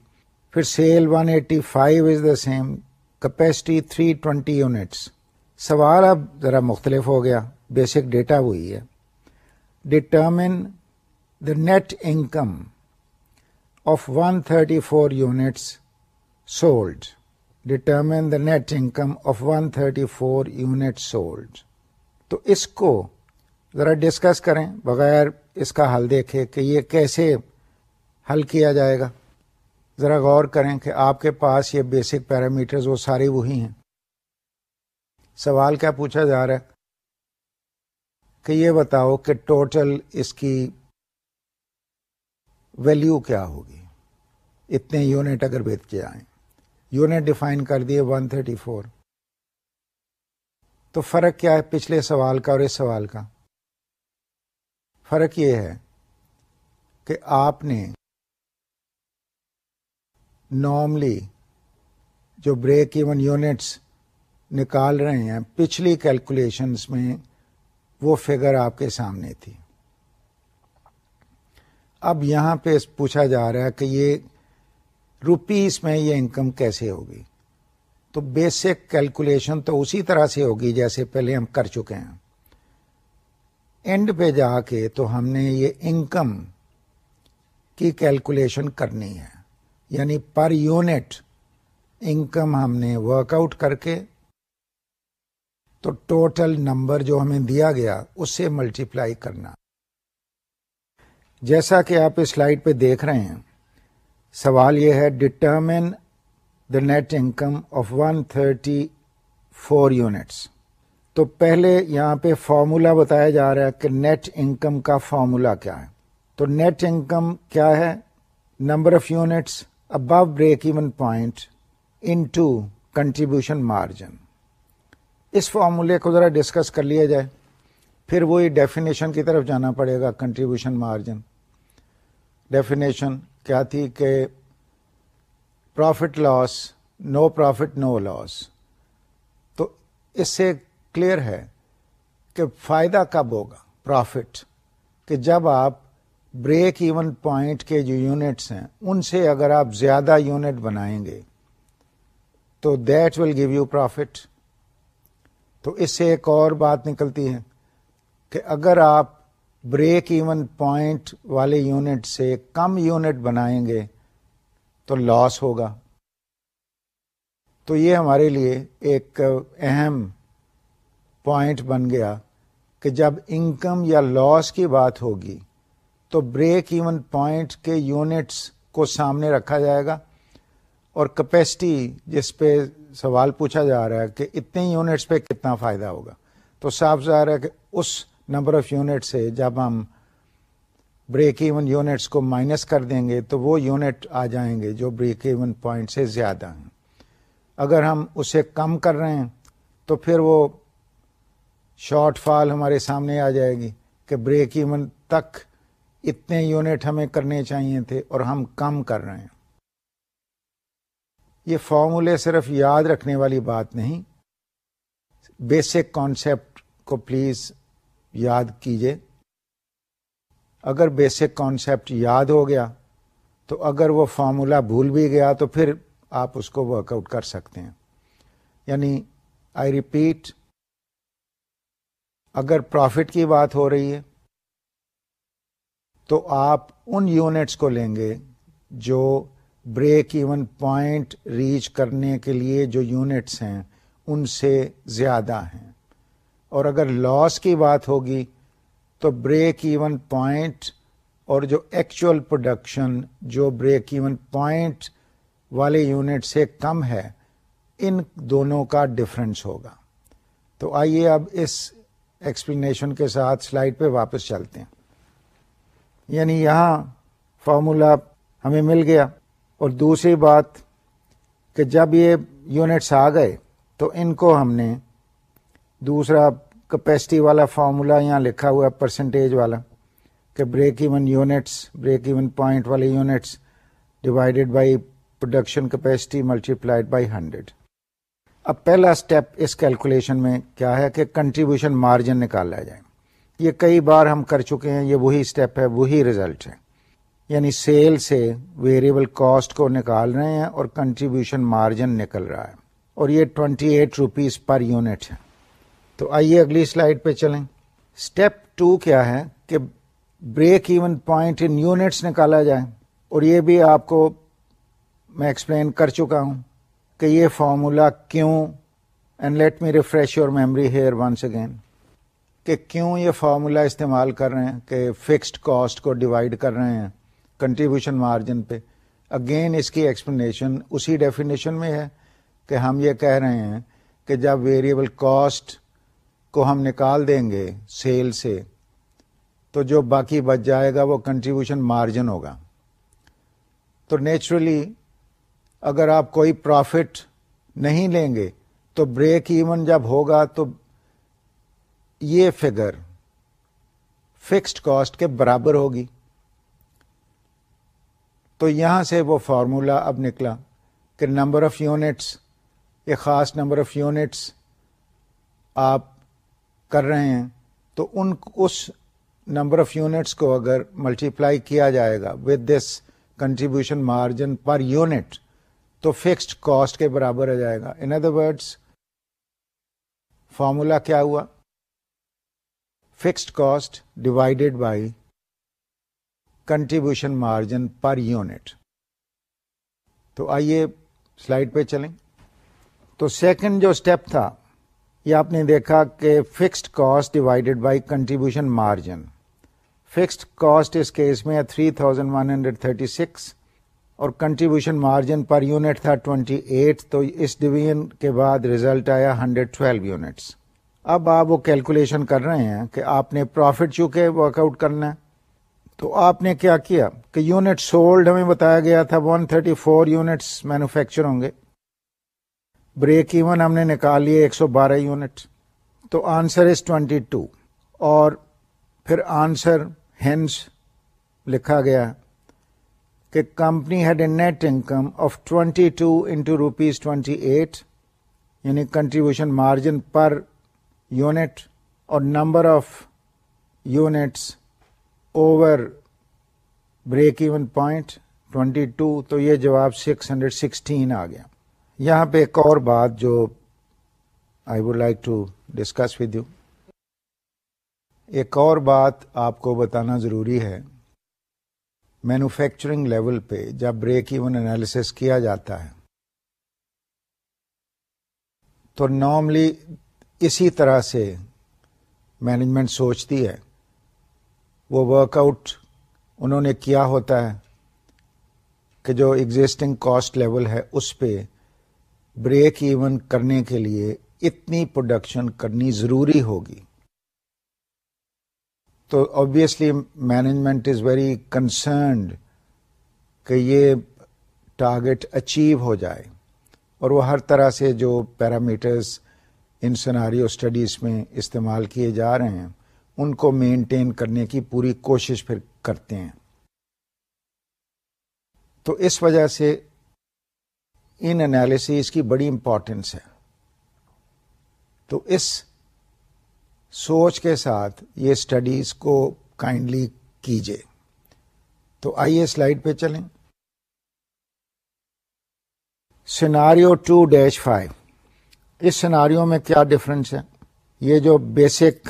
پھر sale 185 is the same capacity 320 units سوال اب ذرا مختلف ہو گیا۔ بیسک ڈیٹا وہی ہے۔ Determine the net income of 134 units sold determine the net income of one thirty four unit sold تو اس کو ذرا ڈسکس کریں، بغیر اس کا حل دیکھے کہ یہ کیسے حل کیا جائے گا۔ ذرا غور کریں کہ آپ کے پاس یہ بیسک پیرامیٹرز وہ سارے وہی ہیں۔ سوال کیا پوچھا جا رہا ہے؟ کہ یہ بتاؤ کہ ٹوٹل اس کی ویلیو کیا ہوگی۔ اتنے یونٹ اگر بیچ کے آئیں۔ یونٹ ڈیفائن کر دیے 134 تو فرق کیا ہے پچھلے سوال کا اور اس سوال کا؟ فرق یہ ہے کہ آپ نے نارملی جو بریک ایون یونٹس نکال رہے ہیں، پچھلی کیلکولیشنس میں وہ فگر آپ کے سامنے تھی۔ اب یہاں پہ پوچھا جا رہا ہے کہ یہ روپیز میں یہ انکم کیسے ہوگی؟ تو بیسک کیلکولیشن تو اسی طرح سے ہوگی جیسے پہلے ہم کر چکے ہیں۔ اینڈ پہ جا کے تو ہم نے یہ انکم کی کیلکولیشن کرنی ہے۔ یعنی پر یونٹ انکم ہم نے ورک آؤٹ کر کے تو ٹوٹل نمبر جو ہمیں دیا گیا اس سے ملٹیپلائی کرنا۔ جیسا کہ آپ اس سلائڈ پہ دیکھ رہے ہیں سوال یہ ہے determine the net income of one thirty four units تو پہلے یہاں پہ فارمولا بتایا جا رہا ہے کہ نیٹ انکم کا فارمولا کیا ہے. تو نیٹ انکم کیا ہے? Number of units above break even point into contribution margin اس فارمولے کو ذرا ڈسکس کر لیا جائے. پھر وہی ڈیفینیشن کی طرف جانا پڑے گا کنٹریبیوشن مارجن ڈیفینیشن کیا تھی کہ پروفٹ لاس نو پروفٹ نو لاس تو اس سے کلیئر ہے کہ فائدہ کب ہوگا پروفٹ کہ جب آپ بریک ایون پوائنٹ کے جو یونٹس ہیں، ان سے اگر آپ زیادہ یونٹ بنائیں گے، تو that will give you profit تو اس سے ایک اور بات نکلتی ہے کہ اگر آپ بریک ایون پوائنٹ والے یونٹ سے کم یونٹ بنائیں گے تو لاس ہوگا۔ تو یہ ہمارے لیے ایک اہم پوائنٹ بن گیا کہ جب انکم یا لاس کی بات ہوگی تو بریک ایون پوائنٹ کے یونٹس کو سامنے رکھا جائے گا اور کیپیسٹی جس پہ سوال پوچھا جا رہا ہے کہ اتنے یونٹس پہ کتنا فائدہ ہوگا۔ تو صاف ظاہر ہے کہ اس نمبر آف یونٹ سے جب ہم بریک ایون یونٹس کو مائنس کر دیں گے تو وہ یونٹ آ جائیں گے جو بریک ایون پوائنٹ سے زیادہ ہیں۔ اگر ہم اسے کم کر رہے ہیں تو پھر وہ شارٹ فال ہمارے سامنے آ جائے گی کہ بریک ایون تک اتنے یونٹ ہمیں کرنے چاہیے تھے اور ہم کم کر رہے ہیں۔ یہ فارمولے صرف یاد رکھنے والی بات نہیں بیسک کانسیپٹ کو پلیز یاد کیجیے اگر بیسک کانسیپٹ یاد ہو گیا، تو اگر وہ فارمولا بھول بھی گیا، تو پھر آپ اس کو ورک آؤٹ کر سکتے ہیں۔ یعنی آئی ریپیٹ اگر پروفٹ کی بات ہو رہی ہے، تو آپ ان یونٹس کو لیں گے جو بریک ایون پوائنٹ ریچ کرنے کے لیے جو یونٹس ہیں، ان سے زیادہ ہیں۔ اور اگر لاس کی بات ہوگی تو بریک ایون پوائنٹ اور جو ایکچوئل پروڈکشن جو بریک ایون پوائنٹ والے یونٹ سے کم ہے، ان دونوں کا ڈفرنس ہوگا۔ تو آئیے اب اس ایکسپلینیشن کے ساتھ سلائڈ پہ واپس چلتے ہیں۔ یعنی یہاں فارمولا ہمیں مل گیا۔ اور دوسری بات کہ جب یہ یونٹس آ گئے تو ان کو ہم نے دوسرا کیپیسٹی والا فارمولا یہاں لکھا ہوا پرسنٹیج والا، کہ break even units break even point والے units divided by production capacity multiplied by hundred اب پہلا اسٹیپ اس کیلکولیشن میں کیا ہے کہ کنٹریبیوشن مارجن نکالا جائے۔ یہ کئی بار ہم کر چکے ہیں، یہ وہی اسٹیپ ہے، وہی ریزلٹ ہے۔ یعنی سیل سے ویریبل کاسٹ کو نکال رہے ہیں اور کنٹریبیوشن مارجن نکل رہا ہے۔ اور یہ twenty eight rupees per unit ہے۔ تو آئیے اگلی سلائڈ پہ چلیں۔ اسٹیپ ٹو کیا ہے کہ break even point in units نکالا جائے۔ اور یہ بھی آپ کو میں ایکسپلین کر چکا ہوں کہ یہ فارمولا کیوں and let me refresh your memory here once again کہ کیوں یہ فارمولا استعمال کر رہے ہیں کہ فکسڈ کاسٹ کو ڈیوائڈ کر رہے ہیں کنٹریبیوشن مارجن پہ۔ اگین اس کی ایکسپلینیشن اسی ڈیفینیشن میں ہے کہ ہم یہ کہہ رہے ہیں کہ جب ویریبل کاسٹ کو ہم نکال دیں گے سیل سے، تو جو باقی بچ جائے گا وہ کنٹریبیوشن مارجن ہوگا۔ تو نیچرلی اگر آپ کوئی پروفٹ نہیں لیں گے، تو بریک ایون جب ہوگا تو یہ فگر فکسڈ کاسٹ کے برابر ہوگی۔ تو یہاں سے وہ فارمولا اب نکلا کہ نمبر آف یونٹس ایک خاص نمبر آف یونٹس آپ کر رہے ہیں، تو ان اس نمبر آف یونٹس کو اگر ملٹیپلائی کیا جائے گا with this contribution margin per unit تو فکسڈ کاسٹ کے برابر آ جائے گا۔ ان ادر ورڈس فارمولا کیا ہوا؟ Fixed cost divided by contribution margin per unit تو آئیے سلائڈ پہ چلیں۔ تو سیکنڈ جو اسٹیپ تھا یہ آپ نے دیکھا کہ fixed cost divided by contribution margin fixed cost us case میں three thousand one hundred thirty six اور کنٹریبیوشن مارجن پر یونٹ تھا ٹوینٹی ایٹ تو اس ڈویژن کے بعد ریزلٹ آیا ہنڈریڈ ٹویلو یونٹس اب آپ وہ کیلکولیشن کر رہے ہیں کہ آپ نے پروفٹ چونکہ ورک آؤٹ کرنا ہے. تو آپ نے کیا کیا کہ یونٹ سولڈ ہمیں بتایا گیا تھا one thirty four units manufacture ہوں گے. بریک ایون ہم نے نکال لیے ایک سو بارہ یونٹ۔ تو آنسر از ٹوینٹی ٹو۔ اور پھر آنسر ہینس لکھا گیا کہ company had a net income of twenty two into rupees twenty eight یعنی کنٹریبیوشن مارجن پر یونٹ اور number of units over break even point twenty two. تو یہ جواب سکس ہنڈریڈ سکسٹین آ گیا۔ یہاں پہ ایک اور بات جو I would like to discuss with you ایک اور بات آپ کو بتانا ضروری ہے. مینوفیکچرنگ لیول پہ جب بریک ایون انالیس کیا جاتا ہے، تو نارملی اسی طرح سے مینجمنٹ سوچتی ہے. وہ ورک آؤٹ انہوں نے کیا ہوتا ہے کہ جو ایگزٹنگ کاسٹ لیول ہے اس پہ بریک ایون کرنے کے لیے اتنی پروڈکشن کرنی ضروری ہوگی۔ تو obviously management is very concerned کہ یہ ٹارگیٹ اچیو ہو جائے۔ اور وہ ہر طرح سے جو پیرامیٹرز ان سناریو اسٹڈیز میں استعمال کیے جا رہے ہیں، ان کو مینٹین کرنے کی پوری کوشش پھر کرتے ہیں۔ تو اس وجہ سے ان انالیسیز کی بڑی امپورٹینس ہے۔ تو اس سوچ کے ساتھ یہ اسٹڈیز کو کائنڈلی کیجیے تو آئیے سلائڈ پہ چلیں۔ سیناریو ٹو ڈیش فائیو اس سیناریو میں کیا ڈفرنس ہے؟ یہ جو بیسک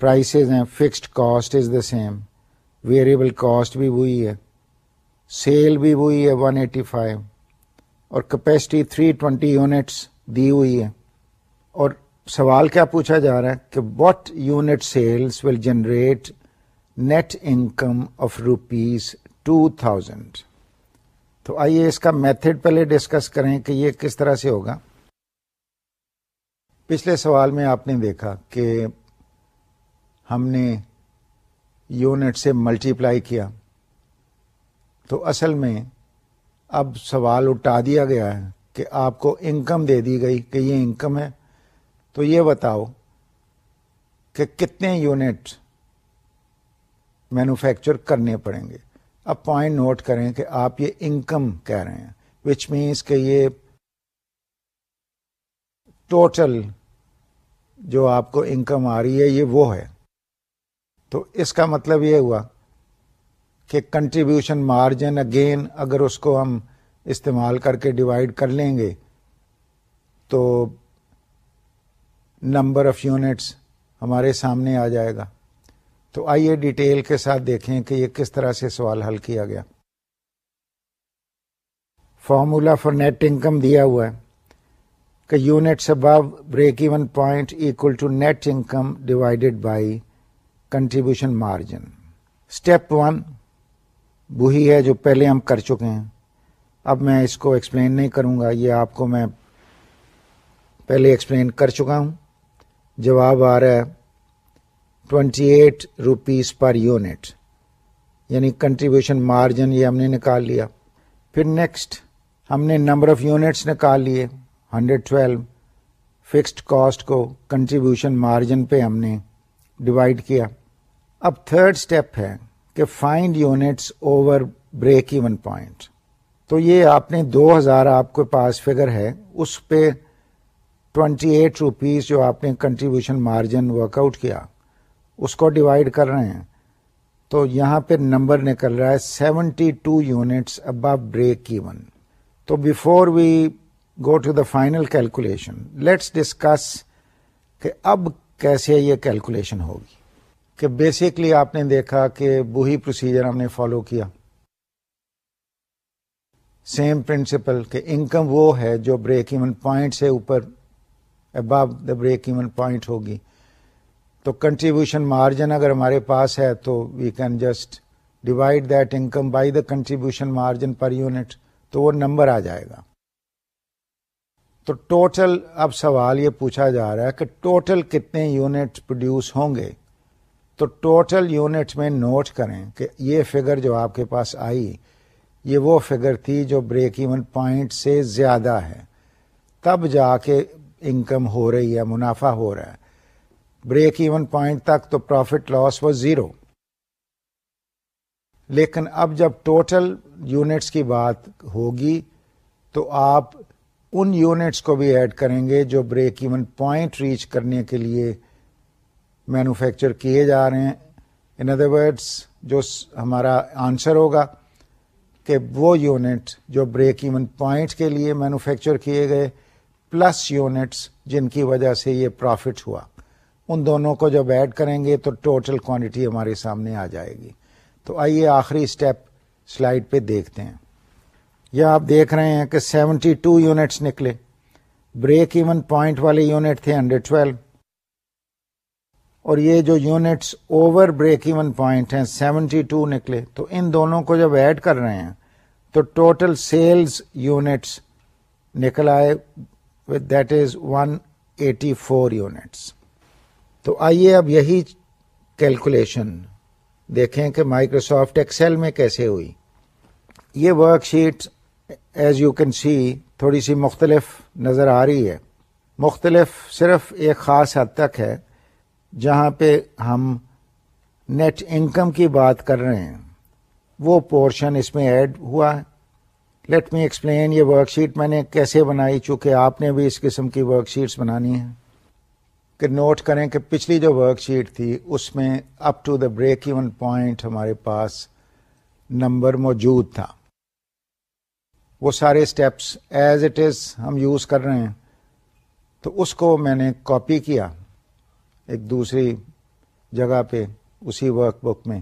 پرائسز ہیں fixed cost is the same variable cost بھی وہی ہے سیل بھی وہی ہے ون ایٹی فائیو اور کیپیسٹی تھری ٹوینٹی یونٹس دی ہوئی ہے۔ اور سوال کیا پوچھا جا رہا ہے کہ what unit sales will generate net income of rupees two thousand تو آئیے اس کا میتھڈ پہلے ڈسکس کریں کہ یہ کس طرح سے ہوگا۔ پچھلے سوال میں آپ نے دیکھا کہ ہم نے یونٹ سے ملٹی پلائی کیا۔ تو اصل میں اب سوال اٹھا دیا گیا ہے کہ آپ کو انکم دے دی گئی کہ یہ انکم ہے، تو یہ بتاؤ کہ کتنے یونٹ مینوفیکچر کرنے پڑیں گے۔ اب پوائنٹ نوٹ کریں کہ آپ یہ انکم کہہ رہے ہیں وچ مینس کہ یہ ٹوٹل جو آپ کو انکم آ رہی ہے، یہ وہ ہے۔ تو اس کا مطلب یہ ہوا کہ کنٹریبیوشن مارجن اگین اگر اس کو ہم استعمال کر کے ڈیوائڈ کر لیں گے، تو نمبر آف یونٹس ہمارے سامنے آ جائے گا۔ تو آئیے ڈیٹیل کے ساتھ دیکھیں کہ یہ کس طرح سے سوال حل کیا گیا۔ فارمولا فار نیٹ انکم دیا ہوا ہے کہ units above break even point equal to net income divided by contribution margin step one وہی ہے جو پہلے ہم کر چکے ہیں۔ اب میں اس کو ایکسپلین نہیں کروں گا، یہ آپ کو میں پہلے ایکسپلین کر چکا ہوں۔ جواب آ رہا ہے twenty eight rupees per unit یعنی کنٹریبیوشن مارجن یہ ہم نے نکال لیا۔ پھر نیکسٹ ہم نے نمبر آف یونٹس نکال لیے ہنڈریڈ ٹویلو فکسڈ کاسٹ کو کنٹریبیوشن مارجن پہ ہم نے ڈیوائڈ کیا۔ اب تھرڈ اسٹیپ ہے۔ کہ find units over break even point. تو یہ آپ نے دو ہزار آپ کے پاس فگر ہے، اس پہ ٹوینٹی ایٹ روپیز جو آپ نے کنٹریبیوشن مارجن ورک آؤٹ کیا، اس کو ڈیوائڈ کر رہے ہیں۔ تو یہاں پہ نمبر نکل رہا ہے seventy two units above break even. تو before we go to the final calculation let's discuss کہ اب کیسے یہ کیلکولیشن ہوگی۔ کہ بیسکلی آپ نے دیکھا کہ وہی پروسیجر ہم نے فالو کیا۔ سیم پرنسپل کہ انکم وہ ہے جو بریک ایون پوائنٹ سے اوپر above the break even point ہوگی۔ تو کنٹریبیوشن مارجن اگر ہمارے پاس ہے تو we can just divide that income by the contribution margin per unit تو وہ نمبر آ جائے گا۔ تو ٹوٹل اب سوال یہ پوچھا جا رہا ہے کہ ٹوٹل کتنے یونٹ پروڈیوس ہوں گے؟ تو ٹوٹل یونٹ میں نوٹ کریں کہ یہ فگر جو آپ کے پاس آئی، یہ وہ فگر تھی جو بریک ایون پوائنٹ سے زیادہ ہے۔ تب جا کے انکم ہو رہی ہے، منافع ہو رہا ہے۔ بریک ایون پوائنٹ تک تو پروفٹ لاس وہ زیرو لیکن اب جب ٹوٹل یونٹس کی بات ہوگی تو آپ ان یونٹس کو بھی ایڈ کریں گے جو بریک ایون پوائنٹ ریچ کرنے کے لیے مینوفیکچر کیے جا رہے ہیں۔ ان ادر ورڈس جو ہمارا آنسر ہوگا کہ وہ یونٹ جو بریک ایون پوائنٹ کے لیے مینوفیکچر کیے گئے پلس یونٹس جن کی وجہ سے یہ پروفٹ ہوا۔ ان دونوں کو جب ایڈ کریں گے تو ٹوٹل کوانٹٹی ہمارے سامنے آ جائے گی۔ تو آئیے آخری اسٹیپ سلائڈ پہ دیکھتے ہیں۔ یہ آپ دیکھ رہے ہیں کہ سیونٹی ٹو یونٹس نکلے۔ بریک ایون پوائنٹ والے یونٹ تھے ہنڈریڈ ٹویلو اور یہ جو units over break even point ہیں سیونٹی ٹو نکلے، تو ان دونوں کو جب ایڈ کر رہے ہیں، تو ٹوٹل سیلز یونٹس نکل آئے that is one eighty four units تو آئیے اب یہی کیلکولیشن دیکھیں کہ مائکروسافٹ ایکسل میں کیسے ہوئی۔ یہ work sheet as you can see تھوڑی سی مختلف نظر آ رہی ہے۔ مختلف صرف ایک خاص حد تک ہے۔ جہاں پہ ہم نیٹ انکم کی بات کر رہے ہیں، وہ پورشن اس میں ایڈ ہوا ہے۔ لیٹ می ایکسپلین یہ ورک شیٹ میں نے کیسے بنائی، چونکہ آپ نے بھی اس قسم کی ورک شیٹس بنانی ہے کہ نوٹ کریں کہ پچھلی جو ورک شیٹ تھی، اس میں up to the break even point ہمارے پاس نمبر موجود تھا۔ وہ سارے اسٹیپس ایز اٹ از ہم یوز کر رہے ہیں۔ تو اس کو میں نے کاپی کیا۔ ایک دوسری جگہ پہ اسی ورک بک میں۔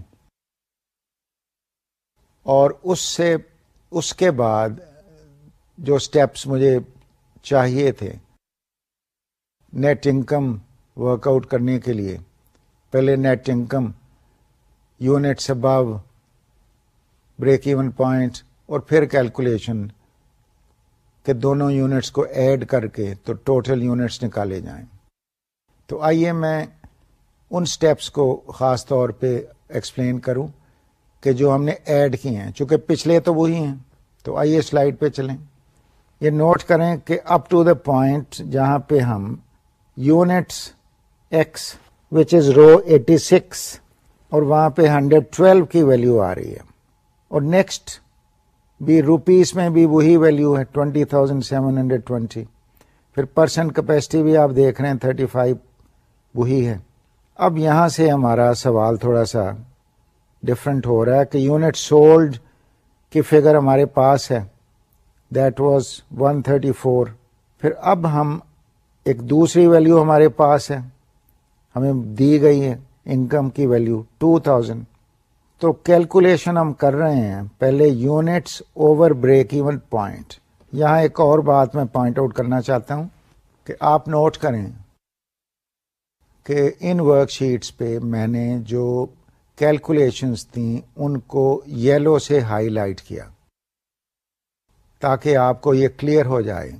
اور اس سے اس کے بعد جو سٹیپس مجھے چاہیے تھے نیٹ انکم ورک آؤٹ کرنے کے لیے۔ پہلے net income units above break even point اور پھر کیلکولیشن کہ دونوں یونٹس کو ایڈ کر کے تو ٹوٹل یونٹس نکالے جائیں۔ تو آئیے میں ان سٹیپس کو خاص طور پہ ایکسپلین کروں کہ جو ہم نے ایڈ کیے ہیں، چونکہ پچھلے تو وہی ہیں۔ تو آئیے سلائڈ پہ چلیں۔ یہ نوٹ کریں کہ اپ ٹو دا پوائنٹ جہاں پہ ہم units X which is row eighty six اور وہاں پہ ہنڈریڈ ٹویلو کی ویلو آ رہی ہے۔ اور نیکسٹ بھی روپیز میں بھی وہی ویلو ہے twenty thousand seven hundred twenty پھر پرسنٹ کیپیسٹی بھی آپ دیکھ رہے ہیں تھرٹی فائیو وہی ہے۔ اب یہاں سے ہمارا سوال تھوڑا سا ڈفرنٹ ہو رہا ہے کہ یونٹ سولڈ کی فگر ہمارے پاس ہے۔ That was one thirty four پھر اب ہم ایک دوسری ویلو ہمارے پاس ہے۔ ہمیں دی گئی ہے انکم کی ویلو ٹو تھاؤزینڈ تو کیلکولیشن ہم کر رہے ہیں۔ پہلے units over break even point یہاں ایک اور بات میں پوائنٹ آؤٹ کرنا چاہتا ہوں کہ آپ نوٹ کریں۔ کہ ان ورک شیٹس پہ میں نے جو کیلکولیشنس تھیں ان کو یلو سے ہائی لائٹ کیا تاکہ آپ کو یہ کلیئر ہو جائے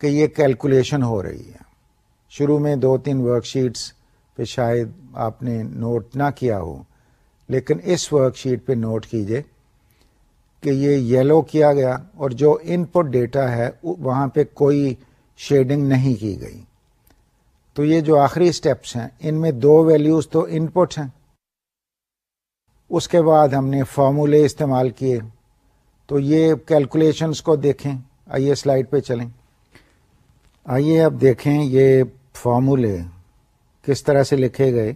کہ یہ کیلکولیشن ہو رہی ہے۔ شروع میں دو تین ورک شیٹس پہ شاید آپ نے نوٹ نہ کیا ہو، لیکن اس ورک شیٹ پہ نوٹ کیجیے کہ یہ یلو کیا گیا اور جو ان پٹ ڈیٹا ہے، وہاں پہ کوئی شیڈنگ نہیں کی گئی۔ تو یہ جو آخری اسٹیپس ہیں، ان میں دو ویلیوز تو ان پٹ ہیں۔ اس کے بعد ہم نے فارمولے استعمال کیے۔ تو یہ کیلکولیشنس کو دیکھیں۔ آئیے سلائڈ پہ چلیں۔ آئیے اب دیکھیں یہ فارمولے کس طرح سے لکھے گئے۔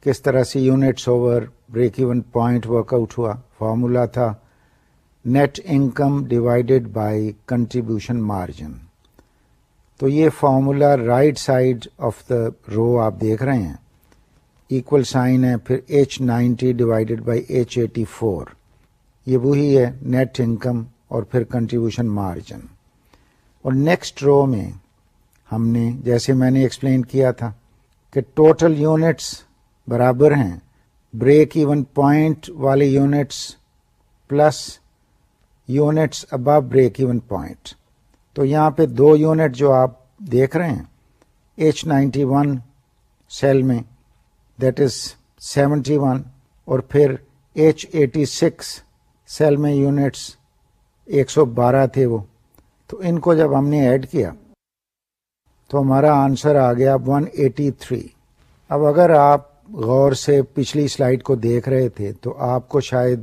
کس طرح سے units over break even point work out ہوا۔ فارمولا تھا۔ Net income divided by contribution margin تو یہ formula right side of the row آپ دیکھ رہے ہیں۔ اکول سائن ہے، پھر H ninety divided by H eighty four یہ وہی ہے نیٹ انکم اور پھر کنٹریبیوشن مارجن اور نیکسٹ رو میں ہم نے، جیسے میں نے ایکسپلین کیا تھا، کہ ٹوٹل یونٹس برابر ہیں بریک ایون پوائنٹ والے units plus units above break even point تو یہاں پہ دو یونٹ جو آپ دیکھ رہے ہیں ایچ نائنٹی ون سیل میں دیٹ از سیونٹی ون اور پھر ایچ ایٹی سکس سیل میں یونٹس ایک سو بارہ تھے وہ۔ تو ان کو جب ہم نے ایڈ کیا، تو ہمارا آنسر آ گیا ون ایٹی تھری اب اگر آپ غور سے پچھلی سلائڈ کو دیکھ رہے تھے، تو آپ کو شاید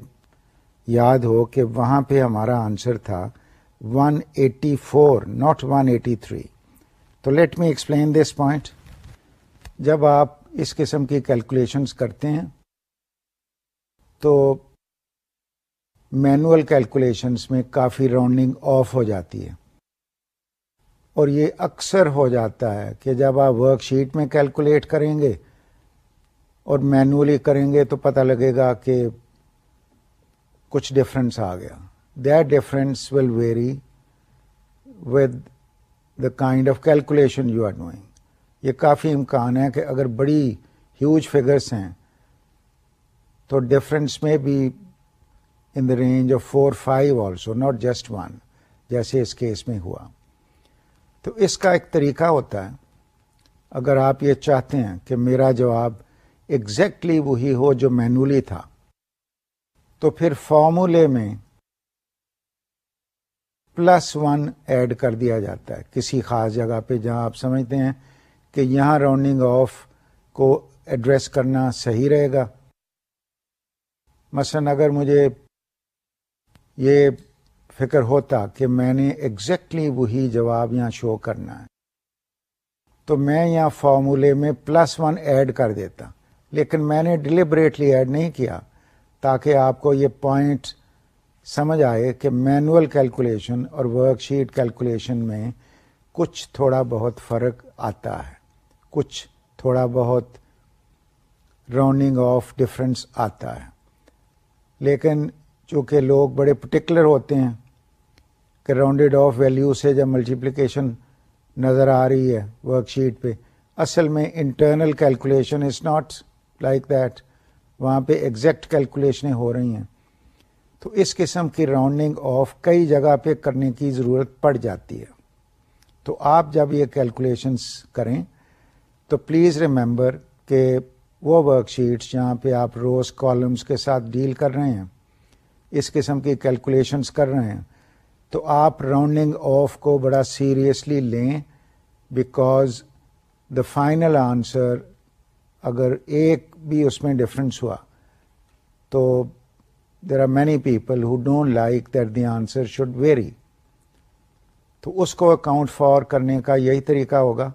یاد ہو کہ وہاں پہ ہمارا آنسر تھا۔ One eighty four not one eighty three تو let me explain this point جب آپ اس قسم کی کیلکولیشنس کرتے ہیں، تو مینوئل کیلکولیشنس میں کافی راؤنڈنگ آف ہو جاتی ہے۔ اور یہ اکثر ہو جاتا ہے کہ جب آپ ورک شیٹ میں کیلکولیٹ کریں گے اور مینولی کریں گے تو پتہ لگے گا کہ کچھ ڈفرینس آ گیا۔ That difference will vary with the kind of calculation you are doing یہ کافی امکان ہے کہ اگر بڑی ہیوج فگرس ہیں، تو ڈفرینس میں بھی in the range of four five also not just one جیسے اس کیس میں ہوا۔ تو اس کا ایک طریقہ ہوتا ہے۔ اگر آپ یہ چاہتے ہیں کہ میرا جواب ایگزیکٹلی وہی ہو جو مینولی تھا، تو پھر فارمولے میں پلس ون ایڈ کر دیا جاتا ہے کسی خاص جگہ پہ جہاں آپ سمجھتے ہیں کہ یہاں راؤنڈنگ آف کو ایڈریس کرنا صحیح رہے گا۔ مثلا اگر مجھے یہ فکر ہوتا کہ میں نے ایگزیکٹلی وہی جواب یہاں شو کرنا ہے، تو میں یہاں فارمولے میں پلس ون ایڈ کر دیتا، لیکن میں نے ڈلیبریٹلی ایڈ نہیں کیا تاکہ آپ کو یہ پوائنٹ سمجھ آئے کہ مینوئل کیلکولیشن اور ورک شیٹ کیلکولیشن میں کچھ تھوڑا بہت فرق آتا ہے۔ کچھ تھوڑا بہت راؤنڈنگ آف ڈفرینس آتا ہے۔ لیکن چونکہ لوگ بڑے پرٹیکولر ہوتے ہیں کہ راؤنڈیڈ آف ویلیو سے جب ملٹیپلیکیشن نظر آ رہی ہے ورک شیٹ پہ، اصل میں internal calculation is not like that وہاں پہ ایگزیکٹ کیلکولیشنیں ہو رہی ہیں۔ تو اس قسم کی راؤنڈنگ آف کئی جگہ پہ کرنے کی ضرورت پڑ جاتی ہے۔ تو آپ جب یہ کیلکولیشنس کریں، تو پلیز ریمبر کہ وہ ورک شیٹس جہاں پہ آپ روز کالمس کے ساتھ ڈیل کر رہے ہیں، اس قسم کی کیلکولیشنس کر رہے ہیں۔ تو آپ راؤنڈنگ آف کو بڑا سیریسلی لیں بیکاز دا فائنل آنسر اگر ایک بھی اس میں ڈفرینس ہوا، تو there are many people who don't like that the answer should vary تو اس کو اکاؤنٹ فار کرنے کا یہی طریقہ ہوگا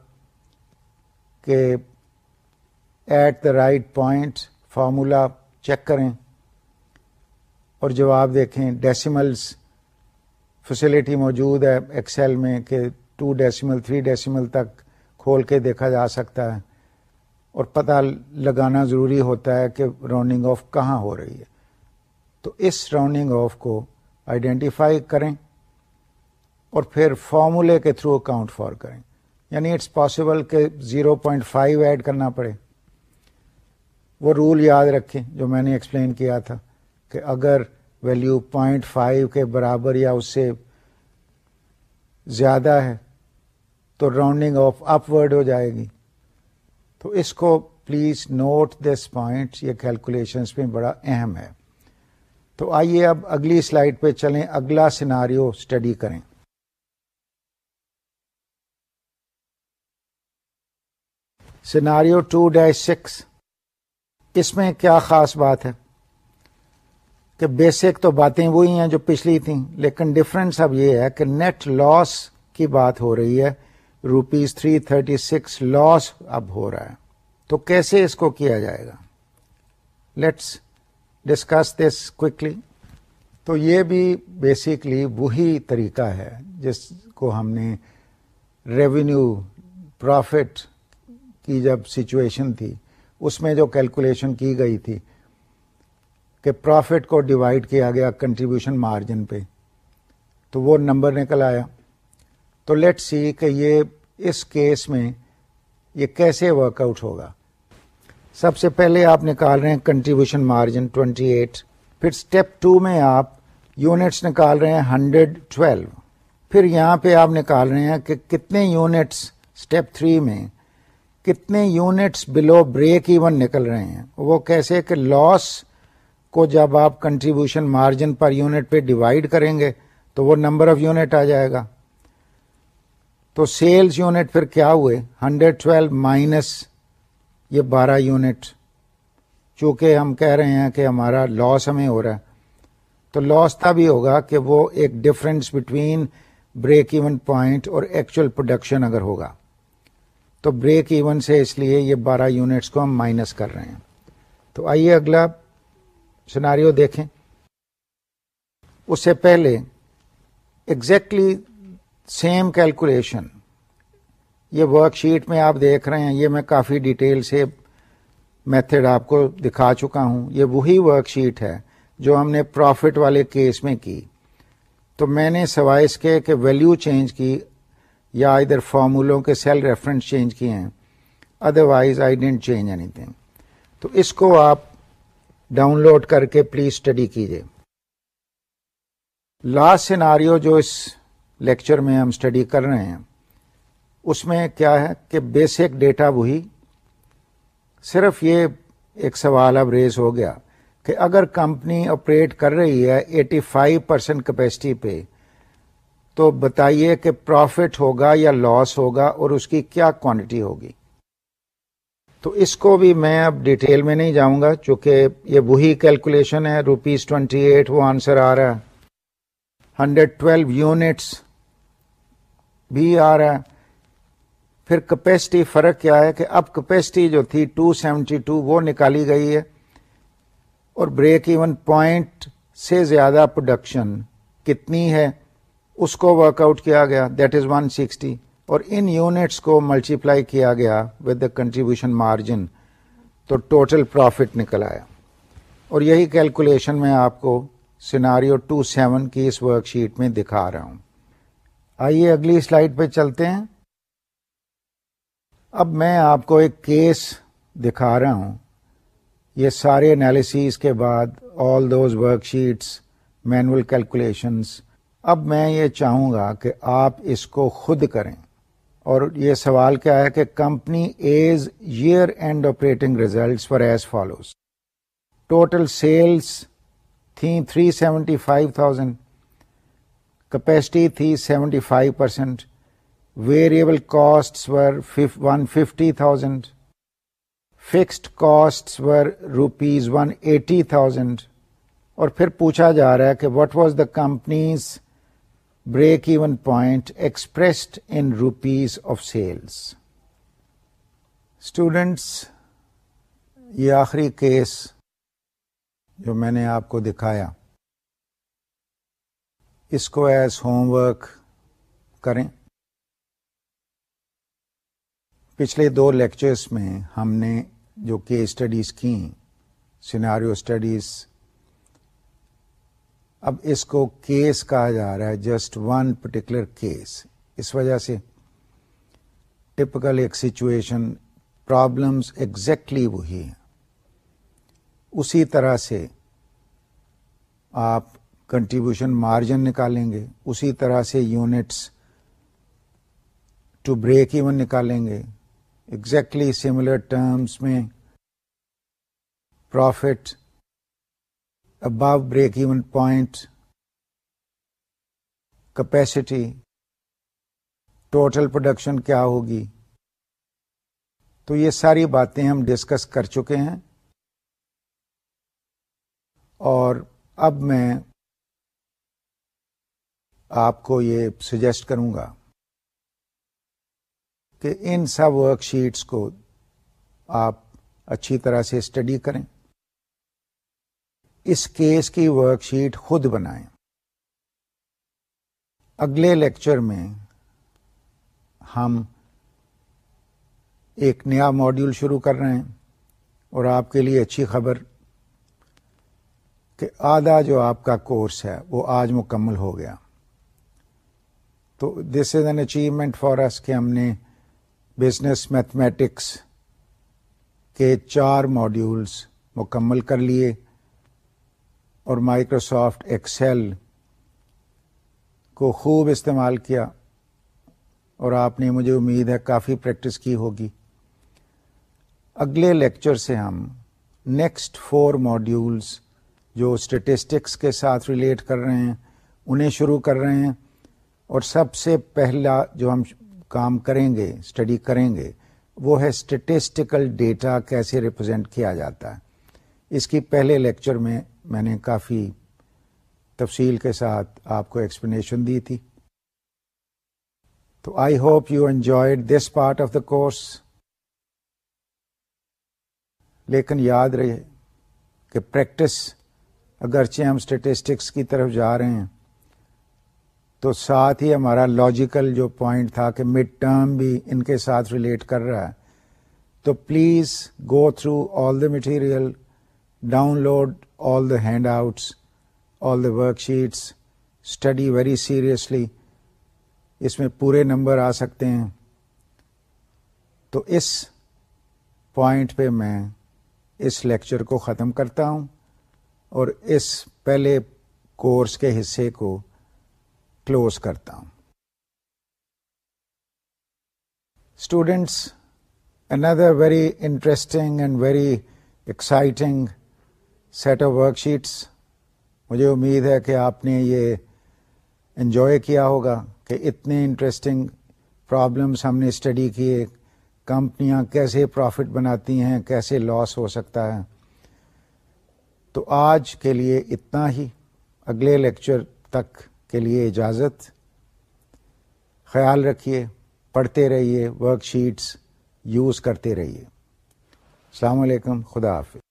کہ at the right point formula check کریں اور جواب دیکھیں ڈیسیملس فیسلٹی موجود ہے ایکسل میں کہ ٹو ڈیسیمل تھری ڈیسیمل تک کھول کے دیکھا جا سکتا ہے اور پتہ لگانا ضروری ہوتا ہے کہ راؤنڈنگ آف کہاں ہو رہی ہے۔ تو اس راؤنڈنگ آف کو آئیڈینٹیفائی کریں اور پھر فارمولے کے تھرو اکاؤنٹ فار کریں۔ یعنی اٹس پاسبل کہ زیرو پوائنٹ فائیو ایڈ کرنا پڑے۔ وہ رول یاد رکھیں جو میں نے ایکسپلین کیا تھا کہ اگر ویلو پوائنٹ فائیو کے برابر یا اس سے زیادہ ہے تو راؤنڈنگ آف اپ ورڈ ہو جائے گی۔ تو اس کو پلیز نوٹ دس پوائنٹ یہ کیلکولیشنس میں بڑا اہم ہے۔ تو آئیے اب اگلی سلائڈ پہ چلیں، اگلا سیناریو اسٹڈی کریں۔ Scenario two dash six. اس میں کیا خاص بات ہے؟ کہ بیسک تو باتیں وہی ہیں جو پچھلی تھیں، لیکن ڈفرنس اب یہ ہے کہ نیٹ لاس کی بات ہو رہی ہے rupees three thirty six loss اب ہو رہا ہے۔ تو کیسے اس کو کیا جائے گا؟ لیٹس ڈسکس دس کوکلی تو یہ بھی بیسکلی وہی طریقہ ہے جس کو ہم نے ریونیو پروفٹ کی جب سچویشن تھی، اس میں جو کیلکولیشن کی گئی تھی کہ پروفٹ کو ڈیوائڈ کیا گیا کنٹریبیوشن مارجن پہ، تو وہ نمبر نکل آیا۔ تو لیٹ سی کہ یہ اس کیس میں یہ کیسے ورک آؤٹ ہوگا۔ سب سے پہلے آپ نکال رہے ہیں کنٹریبیوشن مارجن 28 پھر اسٹیپ ٹو میں آپ یونٹس نکال رہے ہیں ہنڈریڈ ٹویلو پھر یہاں پہ آپ نکال رہے ہیں کہ کتنے یونٹس اسٹیپ تھری میں کتنے یونٹس بلو بریک ایون نکل رہے ہیں. وہ کیسے کہ لاس کو جب آپ کنٹریبیوشن مارجن پر یونٹ پہ ڈیوائڈ کریں گے تو وہ نمبر آف یونٹ آ جائے گا. تو سیلز یونٹ پھر کیا ہوئے؟ ہنڈریڈ ٹویلو مائنس یہ بارہ یونٹ، چونکہ ہم کہہ رہے ہیں کہ ہمارا لاس ہمیں ہو رہا ہے۔ تو لاس تبھی ہوگا کہ وہ ایک difference between break even point اور ایکچوئل پروڈکشن اگر ہوگا۔ تو بریک ایون سے اس لیے یہ بارہ یونٹس کو ہم مائنس کر رہے ہیں۔ تو آئیے اگلا سناریو دیکھیں۔ اس سے پہلے ایگزیکٹلی سیم کیلکولیشن یہ ورک شیٹ میں آپ دیکھ رہے ہیں، یہ میں کافی ڈیٹیل سے میتھڈ آپ کو دکھا چکا ہوں۔ یہ وہی ورک شیٹ ہے جو ہم نے پروفٹ والے کیس میں کی۔ تو میں نے سوائے اس کے کہ ویلیو چینج کی یا ادھر فارمولوں کے سیل ریفرنس چینج کیے ہیں۔ Otherwise I didn't change anything تو اس کو آپ ڈاؤن لوڈ کر کے پلیز اسٹڈی کیجیے لاسٹ سیناریو جو اس لیکچر میں ہم اسٹڈی کر رہے ہیں۔ اس میں کیا ہے کہ بیسک ڈیٹا وہی صرف یہ ایک سوال اب ریز ہو گیا کہ اگر کمپنی آپریٹ کر رہی ہے ایٹی فائیو پرسینٹ کیپیسٹی پہ، تو بتائیے کہ پروفٹ ہوگا یا لاس ہوگا اور اس کی کیا کوانٹٹی ہوگی؟ تو اس کو بھی میں اب ڈیٹیل میں نہیں جاؤں گا، چونکہ یہ وہی کیلکولیشن ہے روپیز ٹوینٹی ایٹ وہ آنسر آ رہا ہے۔ ہنڈریڈ ٹویلو یونٹس بھی آ رہا ہے۔ پھر کیپیسٹی فرق کیا ہے کہ اب کیپیسٹی جو تھی ٹو سیونٹی ٹو وہ نکالی گئی ہے اور بریک ایون پوائنٹ سے زیادہ پروڈکشن کتنی ہے اس کو ورک آؤٹ کیا گیا دیٹ از ون سکسٹی اور ان یونٹس کو ملٹیپلائی کیا گیا ود دا کنٹریبیوشن مارجن تو ٹوٹل پروفٹ نکل آیا۔ اور یہی کیلکولیشن میں آپ کو سیناریو ٹو سیون کی اس ورک شیٹ میں دکھا رہا ہوں۔ آئیے اگلی سلائڈ پہ چلتے ہیں۔ اب میں آپ کو ایک کیس دکھا رہا ہوں۔ یہ سارے انالیسیز کے بعد all those worksheets manual calculations اب میں یہ چاہوں گا کہ آپ اس کو خود کریں۔ اور یہ سوال کیا ہے کہ company as year end operating results for as follows total sales تھیں three seventy five thousand capacity تھی seventy five percent variable cost were one fifty thousand fixed cost were rupees one eighty thousand اور پھر پوچھا جا رہا ہے کہ what was the company's break even point expressed in rupees of sales students یہ آخری کیس جو میں نے آپ کو دکھایا. اس کو ایز ہوم ورک کریں. پچھلے دو لیکچرس میں ہم نے جو کیس اسٹڈیز کی سیناریو اسٹڈیز اب اس کو کیس کہا جا رہا ہے جسٹ ون پرٹیکولر کیس اس وجہ سے ٹپکل ایک سچویشن پرابلمس ایگزیکٹلی وہی ہیں۔ اسی طرح سے آپ کنٹریبیوشن مارجن نکالیں گے، اسی طرح سے یونٹس ٹو بریک ایون نکالیں گے۔ ایگزیکٹلی سملر ٹرمس میں profit above break even point capacity total production کیا ہوگی تو یہ ساری باتیں ہم ڈسکس کر چکے ہیں اور اب میں آپ کو یہ سجیسٹ کروں گا۔ کہ ان سب ورک شیٹس کو آپ اچھی طرح سے اسٹڈی کریں۔ اس کیس کی ورک شیٹ خود بنائیں۔ اگلے لیکچر میں ہم ایک نیا ماڈیول شروع کر رہے ہیں اور آپ کے لیے اچھی خبر کہ آدھا جو آپ کا کورس ہے وہ آج مکمل ہو گیا۔ تو this is an achievement for اس کہ ہم نے بزنس میتھمیٹکس کے چار ماڈیولس مکمل کر لیے اور مائکروسافٹ ایکسل کو خوب استعمال کیا اور آپ نے مجھے امید ہے کافی پریکٹس کی ہوگی۔ اگلے لیکچر سے ہم نیکسٹ فور ماڈیولس جو اسٹیٹسٹکس کے ساتھ ریلیٹ کر رہے ہیں، انہیں شروع کر رہے ہیں اور سب سے پہلا جو ہم کام کریں گے اسٹڈی کریں گے، وہ ہے اسٹیٹسٹیکل ڈیٹا کیسے ریپرزینٹ کیا جاتا ہے۔ اس کی پہلے لیکچر میں میں نے کافی تفصیل کے ساتھ آپ کو ایکسپلینیشن دی تھی۔ تو I hope you enjoyed this part of the course لیکن یاد رہے کہ پریکٹس اگرچہ ہم اسٹیٹسٹکس کی طرف جا رہے ہیں تو ساتھ ہی ہمارا لاجیکل جو پوائنٹ تھا کہ مڈ ٹرم بھی ان کے ساتھ ریلیٹ کر رہا ہے، تو please go through all the material download all the handouts all the work sheets study very seriously اس میں پورے نمبر آ سکتے ہیں۔ تو اس پوائنٹ پہ میں اس لیکچر کو ختم کرتا ہوں اور اس پہلے کورس کے حصے کو کلوز کرتا ہوں۔ Students another very interesting and very exciting set of work sheets مجھے امید ہے کہ آپ نے یہ انجوائے کیا ہوگا کہ اتنے انٹرسٹنگ پرابلمس ہم نے اسٹڈی کیے، کمپنیاں کیسے پروفٹ بناتی ہیں، کیسے لاس ہو سکتا ہے۔ تو آج کے لیے اتنا ہی۔ اگلے لیکچر تک کے لیے اجازت۔ خیال رکھیے، پڑھتے رہیے ورک شیٹس یوز کرتے رہیے۔ السلام علیکم، خدا حافظ۔